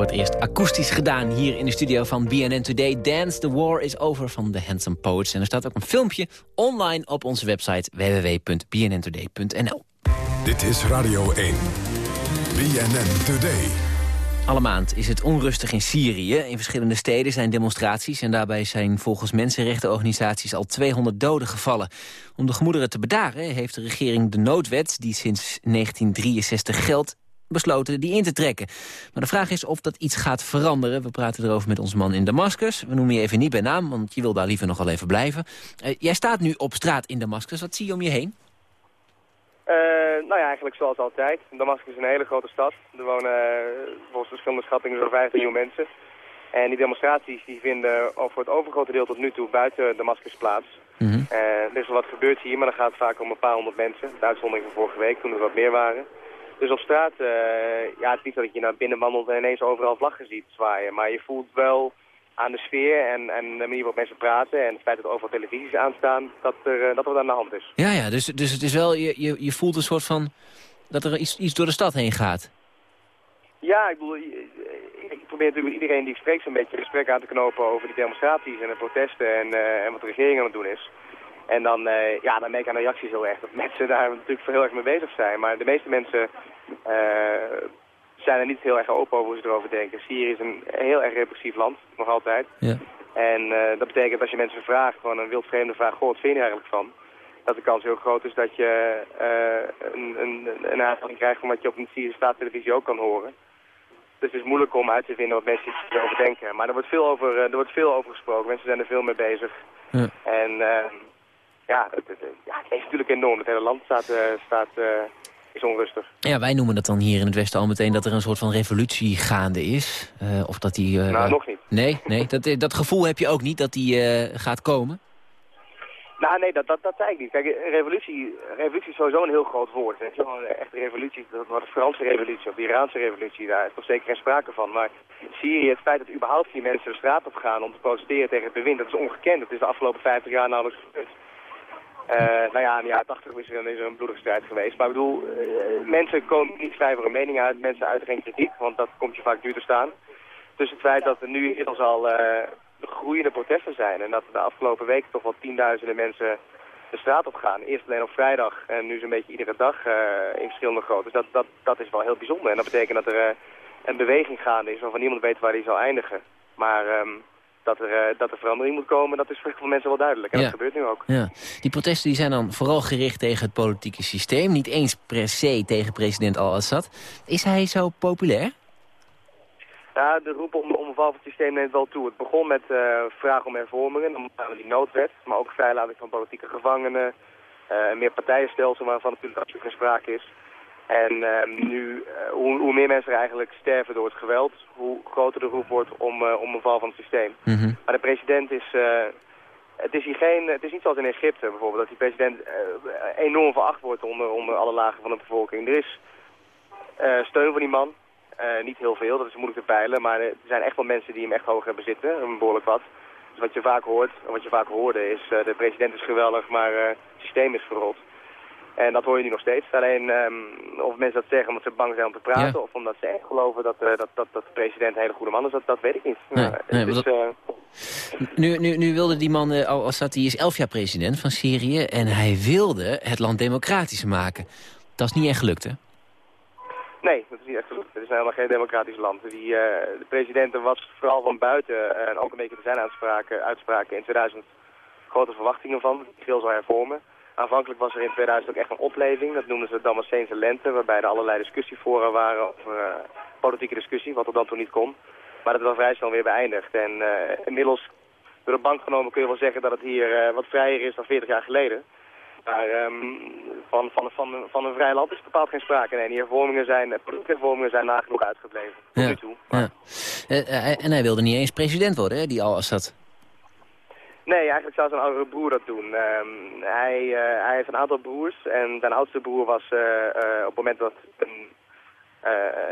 Voor het eerst akoestisch gedaan hier in de studio van BNN Today. Dance, the war is over van de Handsome Poets. En er staat ook een filmpje online op onze website www.bnntoday.nl. Dit is Radio 1. BNN Today. Alle maand is het onrustig in Syrië. In verschillende steden zijn demonstraties... en daarbij zijn volgens mensenrechtenorganisaties al 200 doden gevallen. Om de gemoederen te bedaren heeft de regering de noodwet... die sinds 1963 geldt, besloten die in te trekken. Maar de vraag is of dat iets gaat veranderen. We praten erover met onze man in Damascus. We noemen je even niet bij naam, want je wil daar liever nog wel even blijven. Eh, jij staat nu op straat in Damascus. Wat zie je om je heen? Eh, nou ja, eigenlijk zoals altijd. Damascus is een hele grote stad. Er wonen eh, volgens verschillende schattingen zo'n 15 miljoen mensen. En die demonstraties die vinden voor het overgrote deel tot nu toe buiten Damascus plaats. Eh, er is wel wat gebeurd hier, maar dan gaat het vaak om een paar honderd mensen. De uitzondering van vorige week, toen er wat meer waren. Dus op straat, eh, ja, het is niet zo dat je naar binnen wandelt en ineens overal vlaggen ziet zwaaien. Maar je voelt wel aan de sfeer en, en de manier waarop mensen praten en het feit dat er overal televisies aanstaan, dat er, eh, dat er wat aan de hand is. Ja, ja dus, dus het is wel, je, je, je voelt een soort van... dat er iets, iets door de stad heen gaat. Ja, ik bedoel, ik ik probeer natuurlijk iedereen die ik spreek zo'n beetje een gesprek aan te knopen over die demonstraties en de protesten en, eh, en wat de regering aan het doen is. En dan, eh, ja, dan merk ik aan de reacties heel erg dat mensen daar natuurlijk heel erg mee bezig zijn. Maar de meeste mensen eh, zijn er niet heel erg open over hoe ze erover denken. Syrië is een heel erg repressief land, nog altijd. Ja. En eh, dat betekent als je mensen vraagt, gewoon een wildvreemde vraag, goh, wat vind je er eigenlijk van? Dat de kans heel groot is dat je een, een, een aanvulling krijgt van wat je op een Syrische staatstelevisie ook kan horen. Dus het is moeilijk om uit te vinden wat mensen erover denken. Maar er wordt veel over, er wordt veel over gesproken. Mensen zijn er veel mee bezig. Ja. En eh, ja, het, het, ja, het is natuurlijk enorm. Het hele land staat, eh, staat, eh, is onrustig. Ja, wij noemen het dan hier in het Westen al meteen dat er een soort van revolutie gaande is. Eh, of dat die... eh, Nou, nog niet. Nee, nee dat, eh, dat gevoel heb je ook niet dat die eh, gaat komen? Nou, nee, dat, dat, dat zei ik niet. Kijk, revolutie, revolutie is sowieso een heel groot woord. Je wel, een echte revolutie, dat was de Franse revolutie of de Iraanse revolutie, daar is toch zeker geen sprake van. Maar Syrië, het feit dat überhaupt die mensen de straat op gaan om te protesteren tegen het bewind, dat is ongekend. Dat is de afgelopen 50 jaar nauwelijks gebeurd. Eh, nou ja, in de jaren 80 is er, een- bloedige strijd geweest. Maar ik bedoel, eh, mensen komen niet vrij voor mening uit. Mensen uiten geen kritiek, want dat komt je vaak duur te staan. Dus het feit dat er nu inmiddels al eh, groeiende protesten zijn... en dat de afgelopen week toch wel tienduizenden mensen de straat op gaan. Eerst alleen op vrijdag en nu zo'n beetje iedere dag in verschillende grootte. Dus dat, dat, dat is wel heel bijzonder. En dat betekent dat er een beweging gaande is waarvan niemand weet waar die zal eindigen. Maar ehm, dat, er, eh, dat er verandering moet komen, dat is voor veel mensen wel duidelijk. En Ja. dat gebeurt nu ook. Ja. Die protesten die zijn dan vooral gericht tegen het politieke systeem. Niet eens per se tegen president Al-Assad. Is hij zo populair? Ja, de roep om, om val van het systeem neemt wel toe. Het begon met eh vragen om hervormingen, we die noodwet, maar ook vrijlating van politieke gevangenen, eh, een meer partijenstelsel waarvan natuurlijk absoluut geen sprake is. En eh, nu, eh, hoe, hoe meer mensen er eigenlijk sterven door het geweld, hoe groter de roep wordt om, eh, om een val van het systeem. Maar de president is... eh, het is, hier geen, het is niet zoals in Egypte bijvoorbeeld, dat die president enorm veracht wordt onder, onder alle lagen van de bevolking. Er is steun voor die man. Niet heel veel, dat is moeilijk te peilen, maar er zijn echt wel mensen die hem echt hoog hebben zitten, een behoorlijk wat. Dus wat je vaak hoort, en wat je vaak hoorde is, de president is geweldig, maar het systeem is verrot. En dat hoor je nu nog steeds. Alleen ehm, of mensen dat zeggen omdat ze bang zijn om te praten, Ja. of omdat ze echt geloven dat, eh, dat, dat, dat de president een hele goede man is, dat, dat weet ik niet. Nee, dat- eh, Nu, nu, nu wilde die man eh, Al-Assad, die is elf jaar president van Syrië... en hij wilde het land democratisch maken. Dat is niet echt gelukt, hè? Nee, dat is niet echt gelukt. Het is helemaal geen democratisch land. Die, de president was vooral van buiten en ook een beetje te zijn uitspraken, uitspraken in 2000 grote verwachtingen van. Die veel zou hervormen. Aanvankelijk was er in 2000 ook echt een opleving. Dat noemden ze de Damascense lente, waarbij er allerlei discussiefora waren over eh, politieke discussie, wat tot dan toe niet kon. Maar dat was vrij snel weer beëindigd. En eh, inmiddels, door de bank genomen kun je wel zeggen dat het hier eh, wat vrijer is dan 40 jaar geleden. Maar ehm, van, van, van, van een vrij land is bepaald geen sprake. Nee, die hervormingen zijn, hervormingen zijn nagenoeg uitgebleven. Tot nu toe. Ja. En hij wilde niet eens president worden, hè, die Al-Assad. Nee, eigenlijk zou zijn oudere broer dat doen. Ehm, hij, eh, hij heeft een aantal broers en zijn oudste broer was eh, eh, op het moment dat... Een,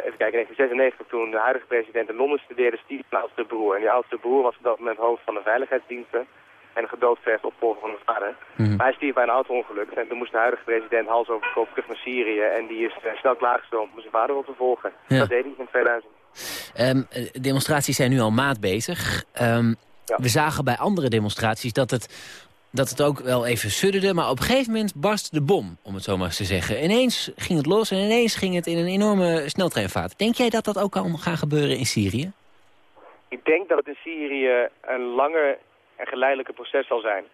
even kijken, in 1996 toen de huidige president in Londen studeerde, Steve zijn oudste broer. En die oudste broer was op dat moment hoofd van de veiligheidsdiensten en gedoodverfd opvolger van zijn vader. Mhm. Maar hij stierf bij een auto-ongeluk en toen moest de huidige president hals over kop terug naar Syrië en die is snel klaargestoomd om zijn vader op te volgen. Ja. Dat deed hij in 2000. Ehm, eh, demonstraties zijn nu al maat bezig. We zagen bij andere demonstraties dat het, dat het ook wel even sudderde... maar op een gegeven moment barst de bom, om het zo maar eens te zeggen. Ineens ging het los en ineens ging het in een enorme sneltreinvaart. Denk jij dat dat ook kan gaan gebeuren in Syrië? Ik denk dat het in Syrië een langer en geleidelijker proces zal zijn.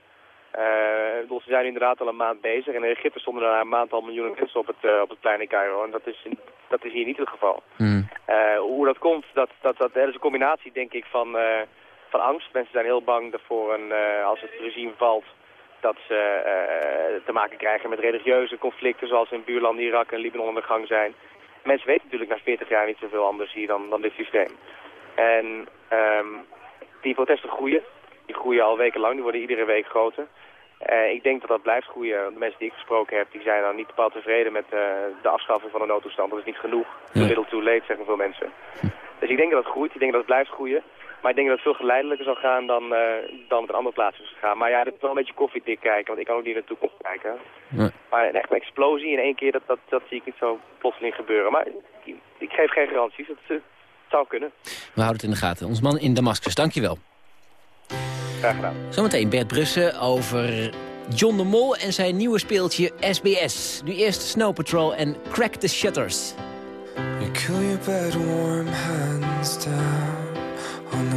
Bedoel, ze zijn inderdaad al een maand bezig. En in Egypte stonden er een maand al miljoenen mensen op het, eh, op het plein in Cairo. En dat is, dat is hier niet het geval. Eh, hoe dat komt, dat, dat, dat, dat is een combinatie denk ik van, van angst. Mensen zijn heel bang daarvoor een, eh, als het regime valt dat ze eh, te maken krijgen met religieuze conflicten zoals in buurlanden Irak en Libanon aan de gang zijn. Mensen weten natuurlijk na 40 jaar niet zoveel anders hier dan, dan dit systeem. En ehm, die protesten groeien. Die groeien al wekenlang, die worden iedere week groter. Eh, ik denk dat dat blijft groeien. De mensen die ik gesproken heb, die zijn dan niet bepaald tevreden met de afschaffing van de noodtoestand. Dat is niet genoeg. Too little too late, zeggen veel mensen. Dus ik denk dat het groeit. Ik denk dat het blijft groeien. Maar ik denk dat het veel geleidelijker zal gaan dan, eh, dan het in andere plaatsen is gegaan. Maar ja, dit is wel een beetje koffiedik kijken, want ik kan ook niet naar de toekomst kijken. Nee. Maar een echte explosie in één keer, dat, dat, dat zie ik niet zo plotseling gebeuren. Maar ik, ik geef geen garanties. Het, eh, het zou kunnen. We houden het in de gaten. Ons man in Damascus, dankjewel. Graag gedaan. Zometeen Bert Brussen over John de Mol en zijn nieuwe speeltje SBS. Nu eerst Snow Patrol en Crack the Shutters. You kill your bed warm hands down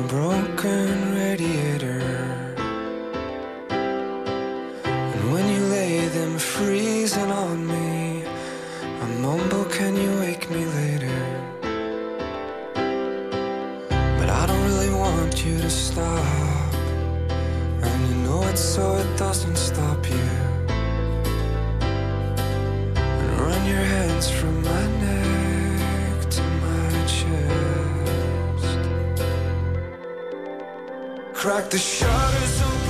broken radiator. And when you lay them freezing on me, I mumble, can you wake me later? But I don't really want you to stop. And you know it so it doesn't stop you. And run your hands from my Crack the shutters open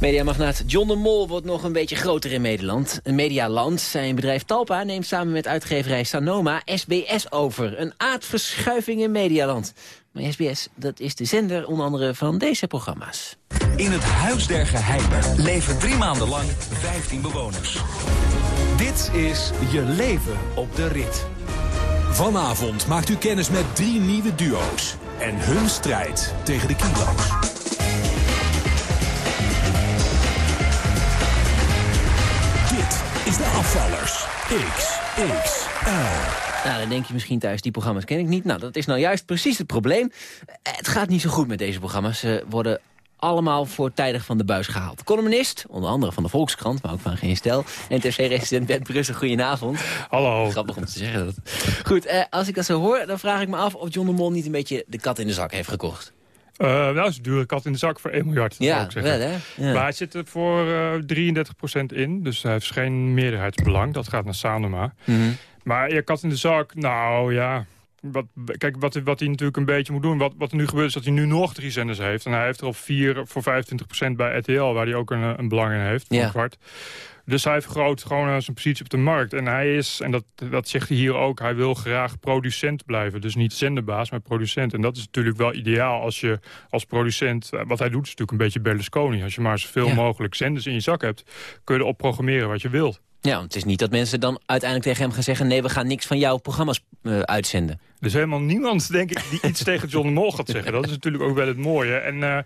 Mediamagnaat John de Mol wordt nog een beetje groter in Nederland. Een medialand. Zijn bedrijf Talpa neemt samen met uitgeverij Sanoma SBS over. Een aardverschuiving in Medialand. Maar SBS, dat is de zender onder andere van deze programma's. In het Huis der Geheimen leven drie maanden lang 15 bewoners. Dit is Je Leven op de Rit. Vanavond maakt u kennis met drie nieuwe duo's. En hun strijd tegen de kilo's. De afvallers. XXL. Nou, dan denk je misschien thuis, die programma's ken ik niet. Nou, dat is nou juist precies het probleem. Het gaat niet zo goed met deze programma's. Ze worden allemaal voortijdig van de buis gehaald. Columnist, onder andere van de Volkskrant, maar ook van Geen Stel. En TV-resident Bert Brussen, goedenavond. Hallo. Grappig om te zeggen. Dat. Goed, eh, als ik dat zo hoor, dan vraag ik me af of John de Mol niet een beetje de kat in de zak heeft gekocht. Uh, nou, is een dure kat in de zak voor 1 miljard. Ja, ik zeggen. wel hè? Ja. Maar hij zit er voor uh, 33% in, dus hij heeft geen meerderheidsbelang. Dat gaat naar Sanoma. Mhm. Maar je kat in de zak, nou ja... Wat, kijk, wat, wat hij natuurlijk een beetje moet doen... Wat, wat er nu gebeurt is dat hij nu nog drie zenders heeft. En hij heeft er al vier voor 25% bij RTL... waar hij ook een, een belang in heeft, voor Ja. een kwart. Dus hij vergroot gewoon eh, zijn positie op de markt. En hij is, en dat, dat zegt hij hier ook... hij wil graag producent blijven. Dus niet zenderbaas, maar producent. En dat is natuurlijk wel ideaal als je als producent... eh, wat hij doet is natuurlijk een beetje Berlusconi. Als je maar zoveel Ja. mogelijk zenders in je zak hebt... kun je erop programmeren wat je wilt. Ja, want het is niet dat mensen dan uiteindelijk tegen hem gaan zeggen... nee, we gaan niks van jouw programma's eh, uitzenden. Er is helemaal niemand, denk ik, die iets tegen John de Mol gaat zeggen. Dat is natuurlijk ook wel het mooie. En eh,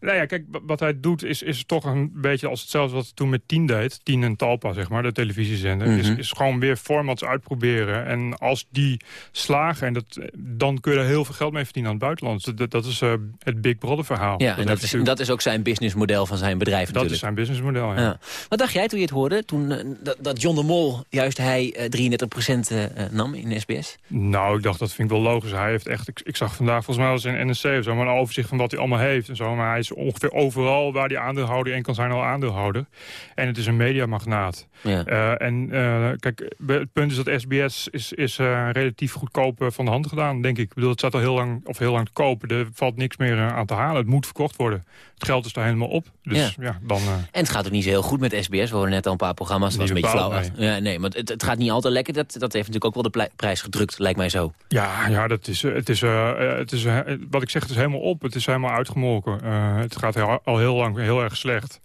nou ja, kijk, wat hij doet is, is toch een beetje als hetzelfde wat hij toen met Tien deed. Tien en Talpa, zeg maar, de televisiezender. is, Mhm. is gewoon weer formats uitproberen. En als die slagen, en dat, dan kun je er heel veel geld mee verdienen aan het buitenland. Dat, dat is eh, het Big Brother verhaal. Ja, en dat is, natuurlijk- dat is ook zijn businessmodel van zijn bedrijf dat natuurlijk. is zijn businessmodel, ja. Ja. Wat dacht jij toen je het hoorde? Toen, eh, dat, dat John de Mol, juist hij, eh, 33% eh, eh, nam in SBS? Nou, ik dacht, dat vind ik wel logisch. Hij heeft echt, ik, ik zag vandaag volgens mij het in NSC of zo, maar een overzicht van wat hij allemaal heeft en zo. Maar hij is ongeveer overal waar hij aandeelhouder in kan zijn al aandeelhouder. En het is een mediamagnaat. Ja. Eh, en eh, kijk, het punt is dat SBS is, is eh, relatief goedkoop van de hand gedaan, denk ik. Ik bedoel, het staat al heel lang, of heel lang te kopen. Er valt niks meer aan te halen. Het moet verkocht worden. Het geld is daar helemaal op. Dus Ja. ja, dan... En het gaat ook niet zo heel goed met SBS. We hoorden net al een paar programma's. Dat was een beetje flauw. bepaald, Ja, nee, maar het, het gaat niet altijd lekker. Dat, dat heeft natuurlijk ook wel de prijs gedrukt, lijkt mij zo. Ja, ja dat is, eh, het is, eh, eh, het is wat ik zeg, het is helemaal op. Het is helemaal uitgemolken. Het gaat heel- al heel lang heel erg slecht.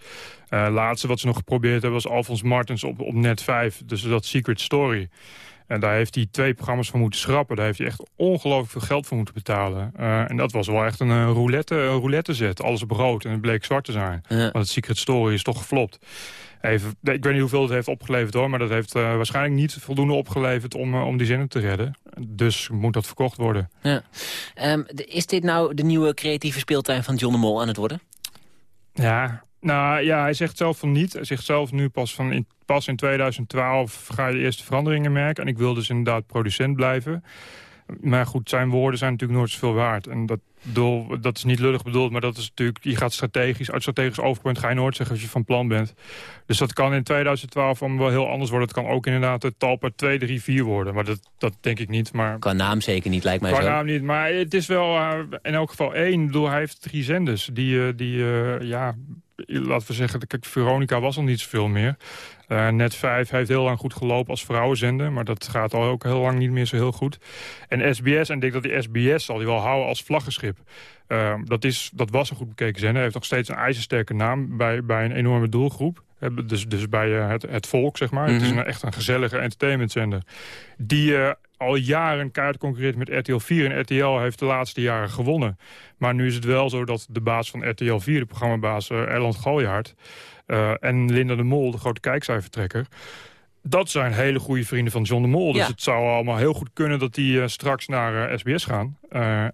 Laatste wat ze nog geprobeerd hebben was Alfons Martens op, op net 5. Dus dat Secret Story. En daar heeft hij twee programma's van moeten schrappen. Daar heeft hij echt ongelooflijk veel geld voor moeten betalen. En dat was wel echt een roulette, een roulette zet. Alles op rood en het bleek zwart te zijn. Ja. Want het Secret Story is toch geflopt. Even, ik weet niet hoeveel het heeft opgeleverd hoor. Maar dat heeft eh, waarschijnlijk niet voldoende opgeleverd om, eh, om die zender te redden. Dus moet dat verkocht worden. Ja. Ehm, is dit nou de nieuwe creatieve speeltuin van John de Mol aan het worden? Ja, nou ja, hij zegt zelf van niet. Hij zegt zelf nu pas van in, pas in 2012 ga je de eerste veranderingen merken. En ik wil dus inderdaad producent blijven. Maar goed, zijn woorden zijn natuurlijk nooit zoveel waard. En dat, bedoel, dat is niet lullig bedoeld, maar dat is natuurlijk... je gaat strategisch, uit strategisch overpunt ga je nooit zeggen als je van plan bent. Dus dat kan in 2012 allemaal wel heel anders worden. Het kan ook inderdaad de Talpa 2, 3, 4 worden. Maar dat, dat denk ik niet. Maar Qua naam zeker niet, lijkt mij Qua zo. naam niet, maar het is wel eh, in elk geval één. Ik bedoel, hij heeft drie zenders. Die, eh, die eh, ja, laten we zeggen, kijk, Veronica was al niet zoveel meer. Eh, Net 5 heeft heel lang goed gelopen als vrouwenzender. Maar dat gaat al ook heel lang niet meer zo heel goed. En SBS, en ik denk dat die SBS zal die wel houden als vlaggenschip. Eh, dat, is, dat was een goed bekeken zender. Hij heeft nog steeds een ijzersterke naam bij, bij een enorme doelgroep. Eh, Dus, dus bij het, het volk, zeg maar. Het is Mhm. een, echt een gezellige entertainmentzender. Die al jaren kaart concurreert met RTL 4. En RTL heeft de laatste jaren gewonnen. Maar nu is het wel zo dat de baas van RTL 4, de programmabaas uh, Erland Galjaard... Uh, en Linda de Mol, de grote kijkcijfertrekker... dat zijn hele goede vrienden van John de Mol. Dus het zou allemaal heel goed kunnen dat die uh, straks naar SBS gaan.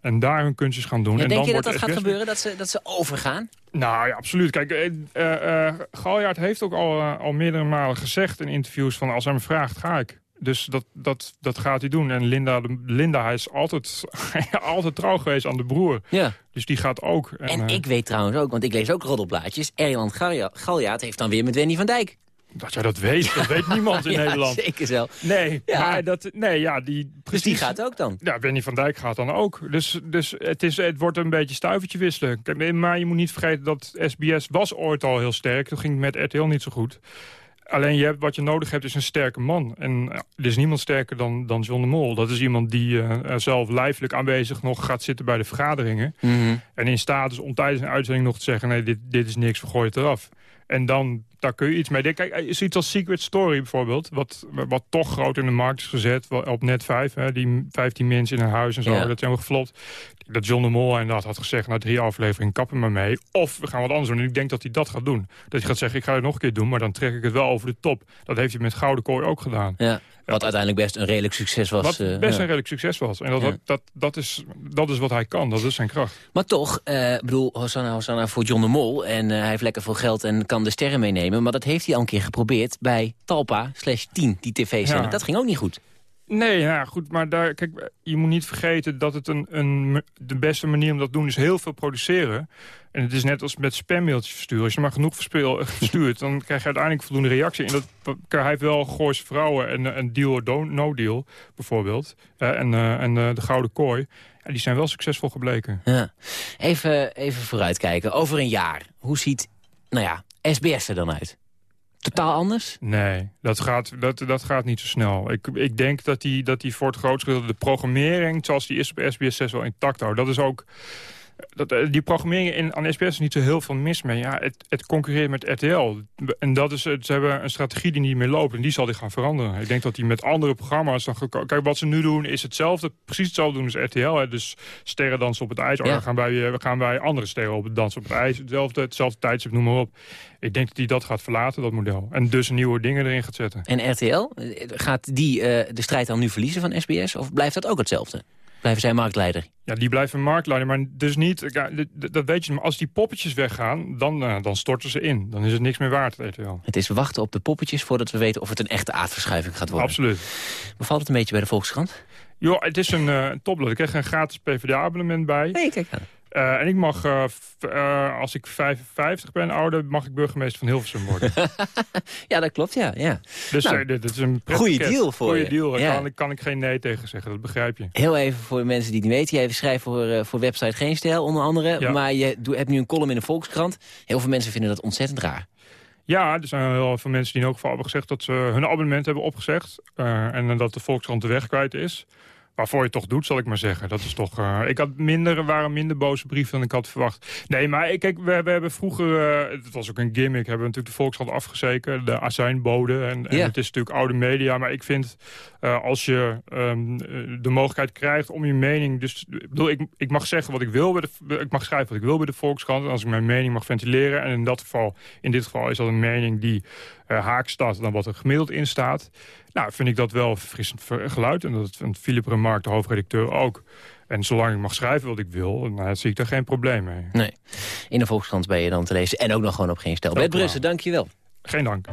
En daar hun kunstjes gaan doen. Ja, en denk dan je dat dat gaat gebeuren, dat ze, dat ze overgaan? nou ja, absoluut. Kijk, uh, uh, Galjaard heeft ook al, al meerdere malen gezegd in interviews... van als hij me vraagt, ga ik. Dus dat, dat, dat gaat hij doen. En Linda, Linda hij is altijd, altijd trouw geweest aan de broer. Ja. Dus die gaat ook. En, en ik weet trouwens ook, want ik lees ook roddelblaadjes... Erland Galjaard heeft dan weer met Wendy van Dijk Dat jij dat weet, dat weet niemand in Ja, Nederland. zeker zelf. Nee, Ja. maar dat, nee, ja, die, Dus die gaat ook dan? Ja, Benny van Dijk gaat dan ook. Dus, dus het, is, het wordt een beetje stuivertje wisselen. Kijk, maar je moet niet vergeten dat SBS was ooit al heel sterk. Toen ging het met RTL niet zo goed. Alleen je hebt, wat je nodig hebt is een sterke man. En ja, er is niemand sterker dan, dan John de Mol. Dat is iemand die eh, zelf lijfelijk aanwezig nog gaat zitten bij de vergaderingen. Mhm. En in staat is om tijdens een uitzending nog te zeggen... nee, dit, dit is niks, we gooien het eraf. En dan daar kun je iets mee. Kijk, eh, zoiets als Secret Story bijvoorbeeld... wat, wat toch groot in de markt is gezet op net 5. Hè, die 15 mensen in een huis en zo, Ja. dat zijn we geflopt. Dat John de Mol inderdaad had gezegd... na drie afleveringen kappen maar mee. Of we gaan wat anders doen. En ik denk dat hij dat gaat doen. Dat hij gaat zeggen, ik ga het nog een keer doen... maar dan trek ik het wel over de top. Dat heeft hij met Gouden Kooi ook gedaan. Ja. Wat uiteindelijk best een redelijk succes was. Wat eh, best ja. een redelijk succes was. En dat, Ja. dat, dat, is, dat is wat hij kan. Dat is zijn kracht. Maar toch, eh, ik bedoel, Hosanna, Hosanna voor John de Mol. En hij heeft lekker veel geld en kan de sterren meenemen. Maar dat heeft hij al een keer geprobeerd bij Talpa slash 10, die tv-zender. Ja. Dat ging ook niet goed. Nee, ja, goed, maar daar, kijk, je moet niet vergeten dat het een, een, de beste manier om dat te doen is heel veel produceren. En het is net als met spammailtjes versturen. Als je maar genoeg verspeel, verstuurt, dan krijg je uiteindelijk voldoende reactie. En dat, hij heeft wel Gooise Vrouwen en een deal or don't- no deal, bijvoorbeeld. Eh, en eh, en eh, de Gouden Kooi. Ja, die zijn wel succesvol gebleken. Ja. Even, even vooruitkijken. Over een jaar, hoe ziet nou ja, SBS er dan uit? Totaal anders? Nee, dat gaat, dat, dat gaat niet zo snel. Ik, ik denk dat die, dat die voor het grootste de programmering... zoals die is op SBS 6 wel intact houdt. Dat is ook... Dat, eh, die programmering in, aan SBS is niet zo heel veel mis mee. Ja, het, het concurreert met RTL. En dat is, ze hebben een strategie die niet meer loopt. En die zal die gaan veranderen. Ik denk dat die met andere programma's... Dan Kijk, wat ze nu doen is hetzelfde. Precies hetzelfde doen als RTL. Hè. Dus sterren dansen op het ijs. Oh, Ja. dan gaan wij, eh, gaan wij andere sterren op het dansen op het ijs. Hetzelfde, hetzelfde tijdstip, noem maar op. Ik denk dat die dat gaat verlaten, dat model. En dus nieuwe dingen erin gaat zetten. En RTL, eh, gaat die de strijd dan nu verliezen van SBS? Of blijft dat ook hetzelfde? Blijven zij marktleider? Ja, die blijven marktleider, maar dus niet... ja, dat weet je, maar als die poppetjes weggaan, dan, eh, dan storten ze in. Dan is het niks meer waard, RTL. Het is wachten op de poppetjes voordat we weten of het een echte aardverschuiving gaat worden. Absoluut. Bevalt het een beetje bij de Volkskrant? Joh, het is een eh topload. Ik krijg een gratis PvdA-abonnement bij. Nee, kijk aan. Eh, en ik mag, eh, eh, als ik 55 ben ouder, mag ik burgemeester van Hilversum worden. Ja, dat klopt, ja. ja. Dus Nou, dit, dit is een pakket. deal voor Goeie je. deal. Daar Ja. kan, ik- kan ik geen nee tegen zeggen, dat begrijp je. Heel even voor mensen die het niet weten. Jij schrijft voor, voor website Geen Stijl onder andere. Ja. Maar je hebt nu een column in de Volkskrant. Heel veel mensen vinden dat ontzettend raar. Ja, er zijn heel veel mensen die in elk geval hebben gezegd... dat ze hun abonnement hebben opgezegd. en dat de Volkskrant de weg kwijt is. Waarvoor je het toch doet, zal ik maar zeggen. Dat is toch, eh, ik had minder, er waren minder boze brieven dan ik had verwacht. Nee, maar ik- kijk, we, we hebben vroeger... eh, het was ook een gimmick, hebben we natuurlijk de Volkskrant afgezeken. De azijnbode. En, het is natuurlijk oude media. Maar ik vind, eh, als je ehm, eh, de mogelijkheid krijgt om je mening... Dus, ik, bedoel, ik, ik mag zeggen wat ik wil. Bij de, ik mag schrijven wat ik wil bij de Volkskrant. En als ik mijn mening mag ventileren. En in dat geval, in dit geval is dat een mening die eh, haak staat dan wat er gemiddeld in staat. Nou, vind ik dat wel verfrissend ver- geluid. En dat vindt Philip Remark, de hoofdredacteur, ook. En zolang ik mag schrijven wat ik wil, nou, zie ik daar geen probleem mee. Nee. In de Volkskrant ben je dan te lezen. En ook nog gewoon op Geen. Ook Bert. Brussen, dank je wel. Geen dank.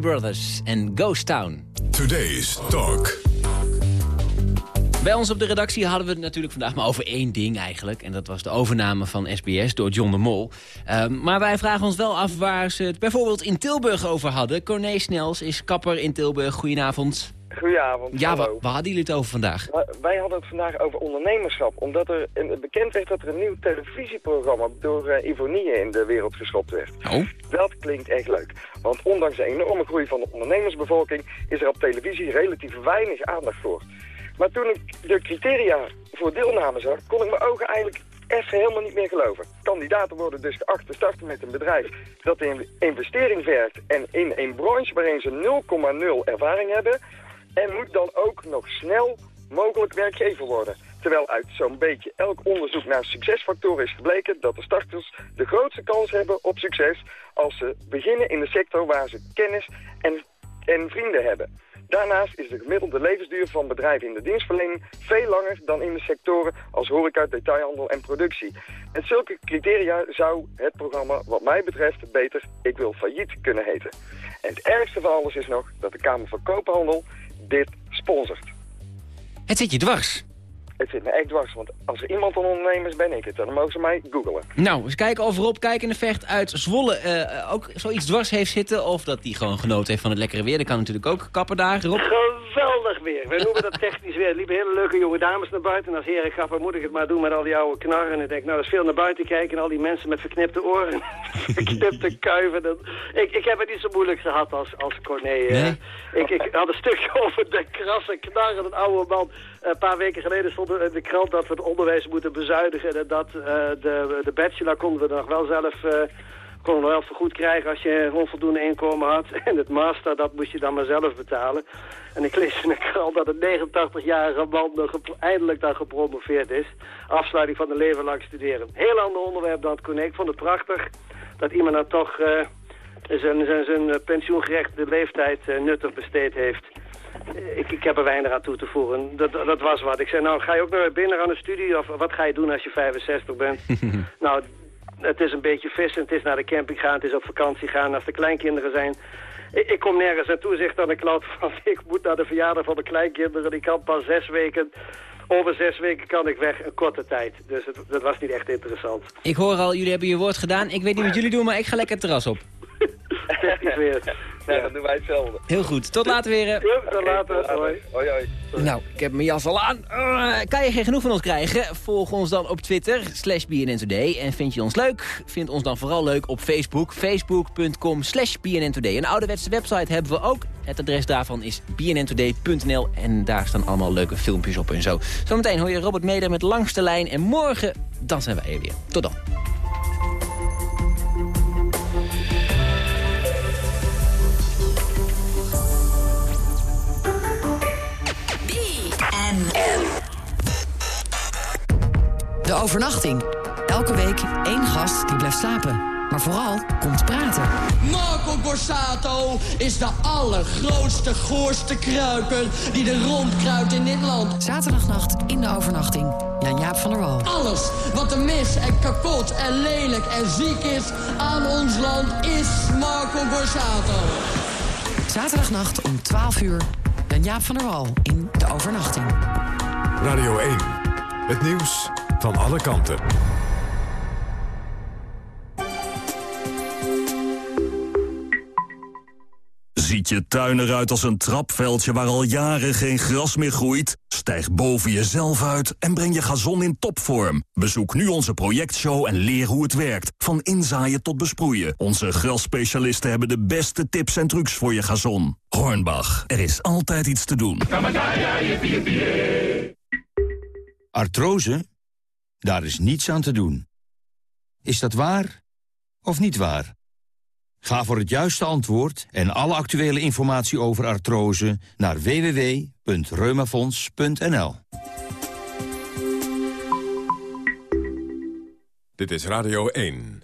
Brothers en Ghost Town. Today's Talk. Bij ons op de redactie hadden we het natuurlijk vandaag maar over één ding eigenlijk. En dat was de overname van SBS door John de Mol. Um, maar wij vragen ons wel af waar ze het bijvoorbeeld in Tilburg over hadden. Corné Snels is kapper in Tilburg. Goedenavond. Goedenavond. Ja, hallo. waar, hadden jullie het over vandaag? Wij hadden het vandaag over ondernemerschap. Omdat er bekend werd dat er een nieuw televisieprogramma door uh, Ivonie in de wereld geschopt werd. Oh. Dat klinkt echt leuk. Want ondanks de enorme groei van de ondernemersbevolking is er op televisie relatief weinig aandacht voor. Maar toen ik de criteria voor deelname zag, kon ik mijn ogen eigenlijk even helemaal niet meer geloven. Kandidaten worden dus geacht te starten met een bedrijf dat in investering werkt en in een branche waarin ze 0,0 ervaring hebben en moet dan ook nog snel mogelijk werkgever worden. Terwijl uit zo'n beetje elk onderzoek naar succesfactoren is gebleken dat de starters de grootste kans hebben op succes als ze beginnen in de sector waar ze kennis en, en vrienden hebben. Daarnaast is de gemiddelde levensduur van bedrijven in de dienstverlening veel langer dan in de sectoren als horeca, detailhandel en productie. Met zulke criteria zou het programma wat mij betreft beter Ik wil failliet kunnen heten. En het ergste van alles is nog dat de Kamer van Koophandel dit sponsort. Het zit je dwars. Het zit me echt dwars, want als er iemand een ondernemer is, ben ik het. Dan mogen ze mij googelen. Nou, eens kijken of Rob in de Vecht uit Zwolle eh, ook zoiets dwars heeft zitten. Of dat hij gewoon genoten heeft van het lekkere weer. Dat kan natuurlijk ook kapper daar, Rob. Geweldig weer. Wij noemen dat technisch weer. Er liepen hele leuke jonge dames naar buiten. En als herengrapper moet ik het maar doen met al die oude knarren. En ik denk, nou, dat is veel naar buiten kijken. En al die mensen met verknipte oren. verknipte kuiven. Dat... Ik, ik heb het niet zo moeilijk gehad als, als Corné. eh. Nee? Ik, ik had een stukje over de krasse knarren. Een oude man. Een paar weken geleden stond er de krant dat we het onderwijs moeten bezuinigen. En dat eh, de, de bachelor konden we nog wel zelf... eh, konden we wel vergoed krijgen als je onvoldoende inkomen had. En het master, dat moest je dan maar zelf betalen. En ik lees in de krant dat een 89-jarige man eindelijk dan gepromoveerd is. Afsluiting van een leven lang studeren. Heel ander onderwerp dan het Corné. Ik vond het prachtig dat iemand dan toch eh, zijn, zijn, zijn pensioengerechte leeftijd nuttig besteed heeft. Eh, Ik, ik heb er weinig aan toe te voegen. Dat, dat was wat. Ik zei, nou ga je ook naar binnen aan de studie? Of wat ga je doen als je 65 bent? nou, het is een beetje vissen, het is naar de camping gaan, het is op vakantie gaan. Als er kleinkinderen zijn, ik, ik kom nergens naartoe, zegt dan een klant van ik moet naar de verjaardag van de kleinkinderen. Ik kan pas zes weken, over zes weken kan ik weg, een korte tijd. Dus het, dat was niet echt interessant. Ik hoor al, jullie hebben je woord gedaan. Ik weet niet wat jullie doen, maar ik ga lekker het terras op. Technisch weer. Nee, dan doen wij hetzelfde. Heel goed, tot later weer. Ja, tot later. Hoi. Hoi, hoi. Nou, ik heb mijn jas al aan. Eh, kan je geen genoeg van ons krijgen? Volg ons dan op Twitter, slash BNN Today. En vind je ons leuk? Vind ons dan vooral leuk op Facebook. Facebook.com slash BNN Today. Een ouderwetse website hebben we ook. Het adres daarvan is bnntoday.nl. En daar staan allemaal leuke filmpjes op en zo. Zometeen hoor je Robert Meder met Langste Lijn. En morgen, dan zijn wij er weer. Tot dan. De overnachting. Elke week één gast die blijft slapen. Maar vooral komt praten. Marco Borsato is de allergrootste, goorste kruiper die er rondkruipt in dit land. Zaterdagnacht in de overnachting. Jan-Jaap van der Wal. Alles wat er mis en kapot en lelijk en ziek is aan ons land is Marco Borsato. Zaterdagnacht om 12 uur. Jan-Jaap van der Wal in de overnachting. Radio 1. Het nieuws van alle kanten. Ziet je tuin eruit als een trapveldje waar al jaren geen gras meer groeit? Stijg boven jezelf uit en breng je gazon in topvorm. Bezoek nu onze projectshow en leer hoe het werkt. Van inzaaien tot besproeien. Onze grasspecialisten hebben de beste tips en trucs voor je gazon. Hornbach, er is altijd iets te doen. Artrose? Daar is niets aan te doen. Is dat waar of niet waar? Ga voor het juiste antwoord en alle actuele informatie over artrose naar www.reumafonds.nl. Dit is Radio 1.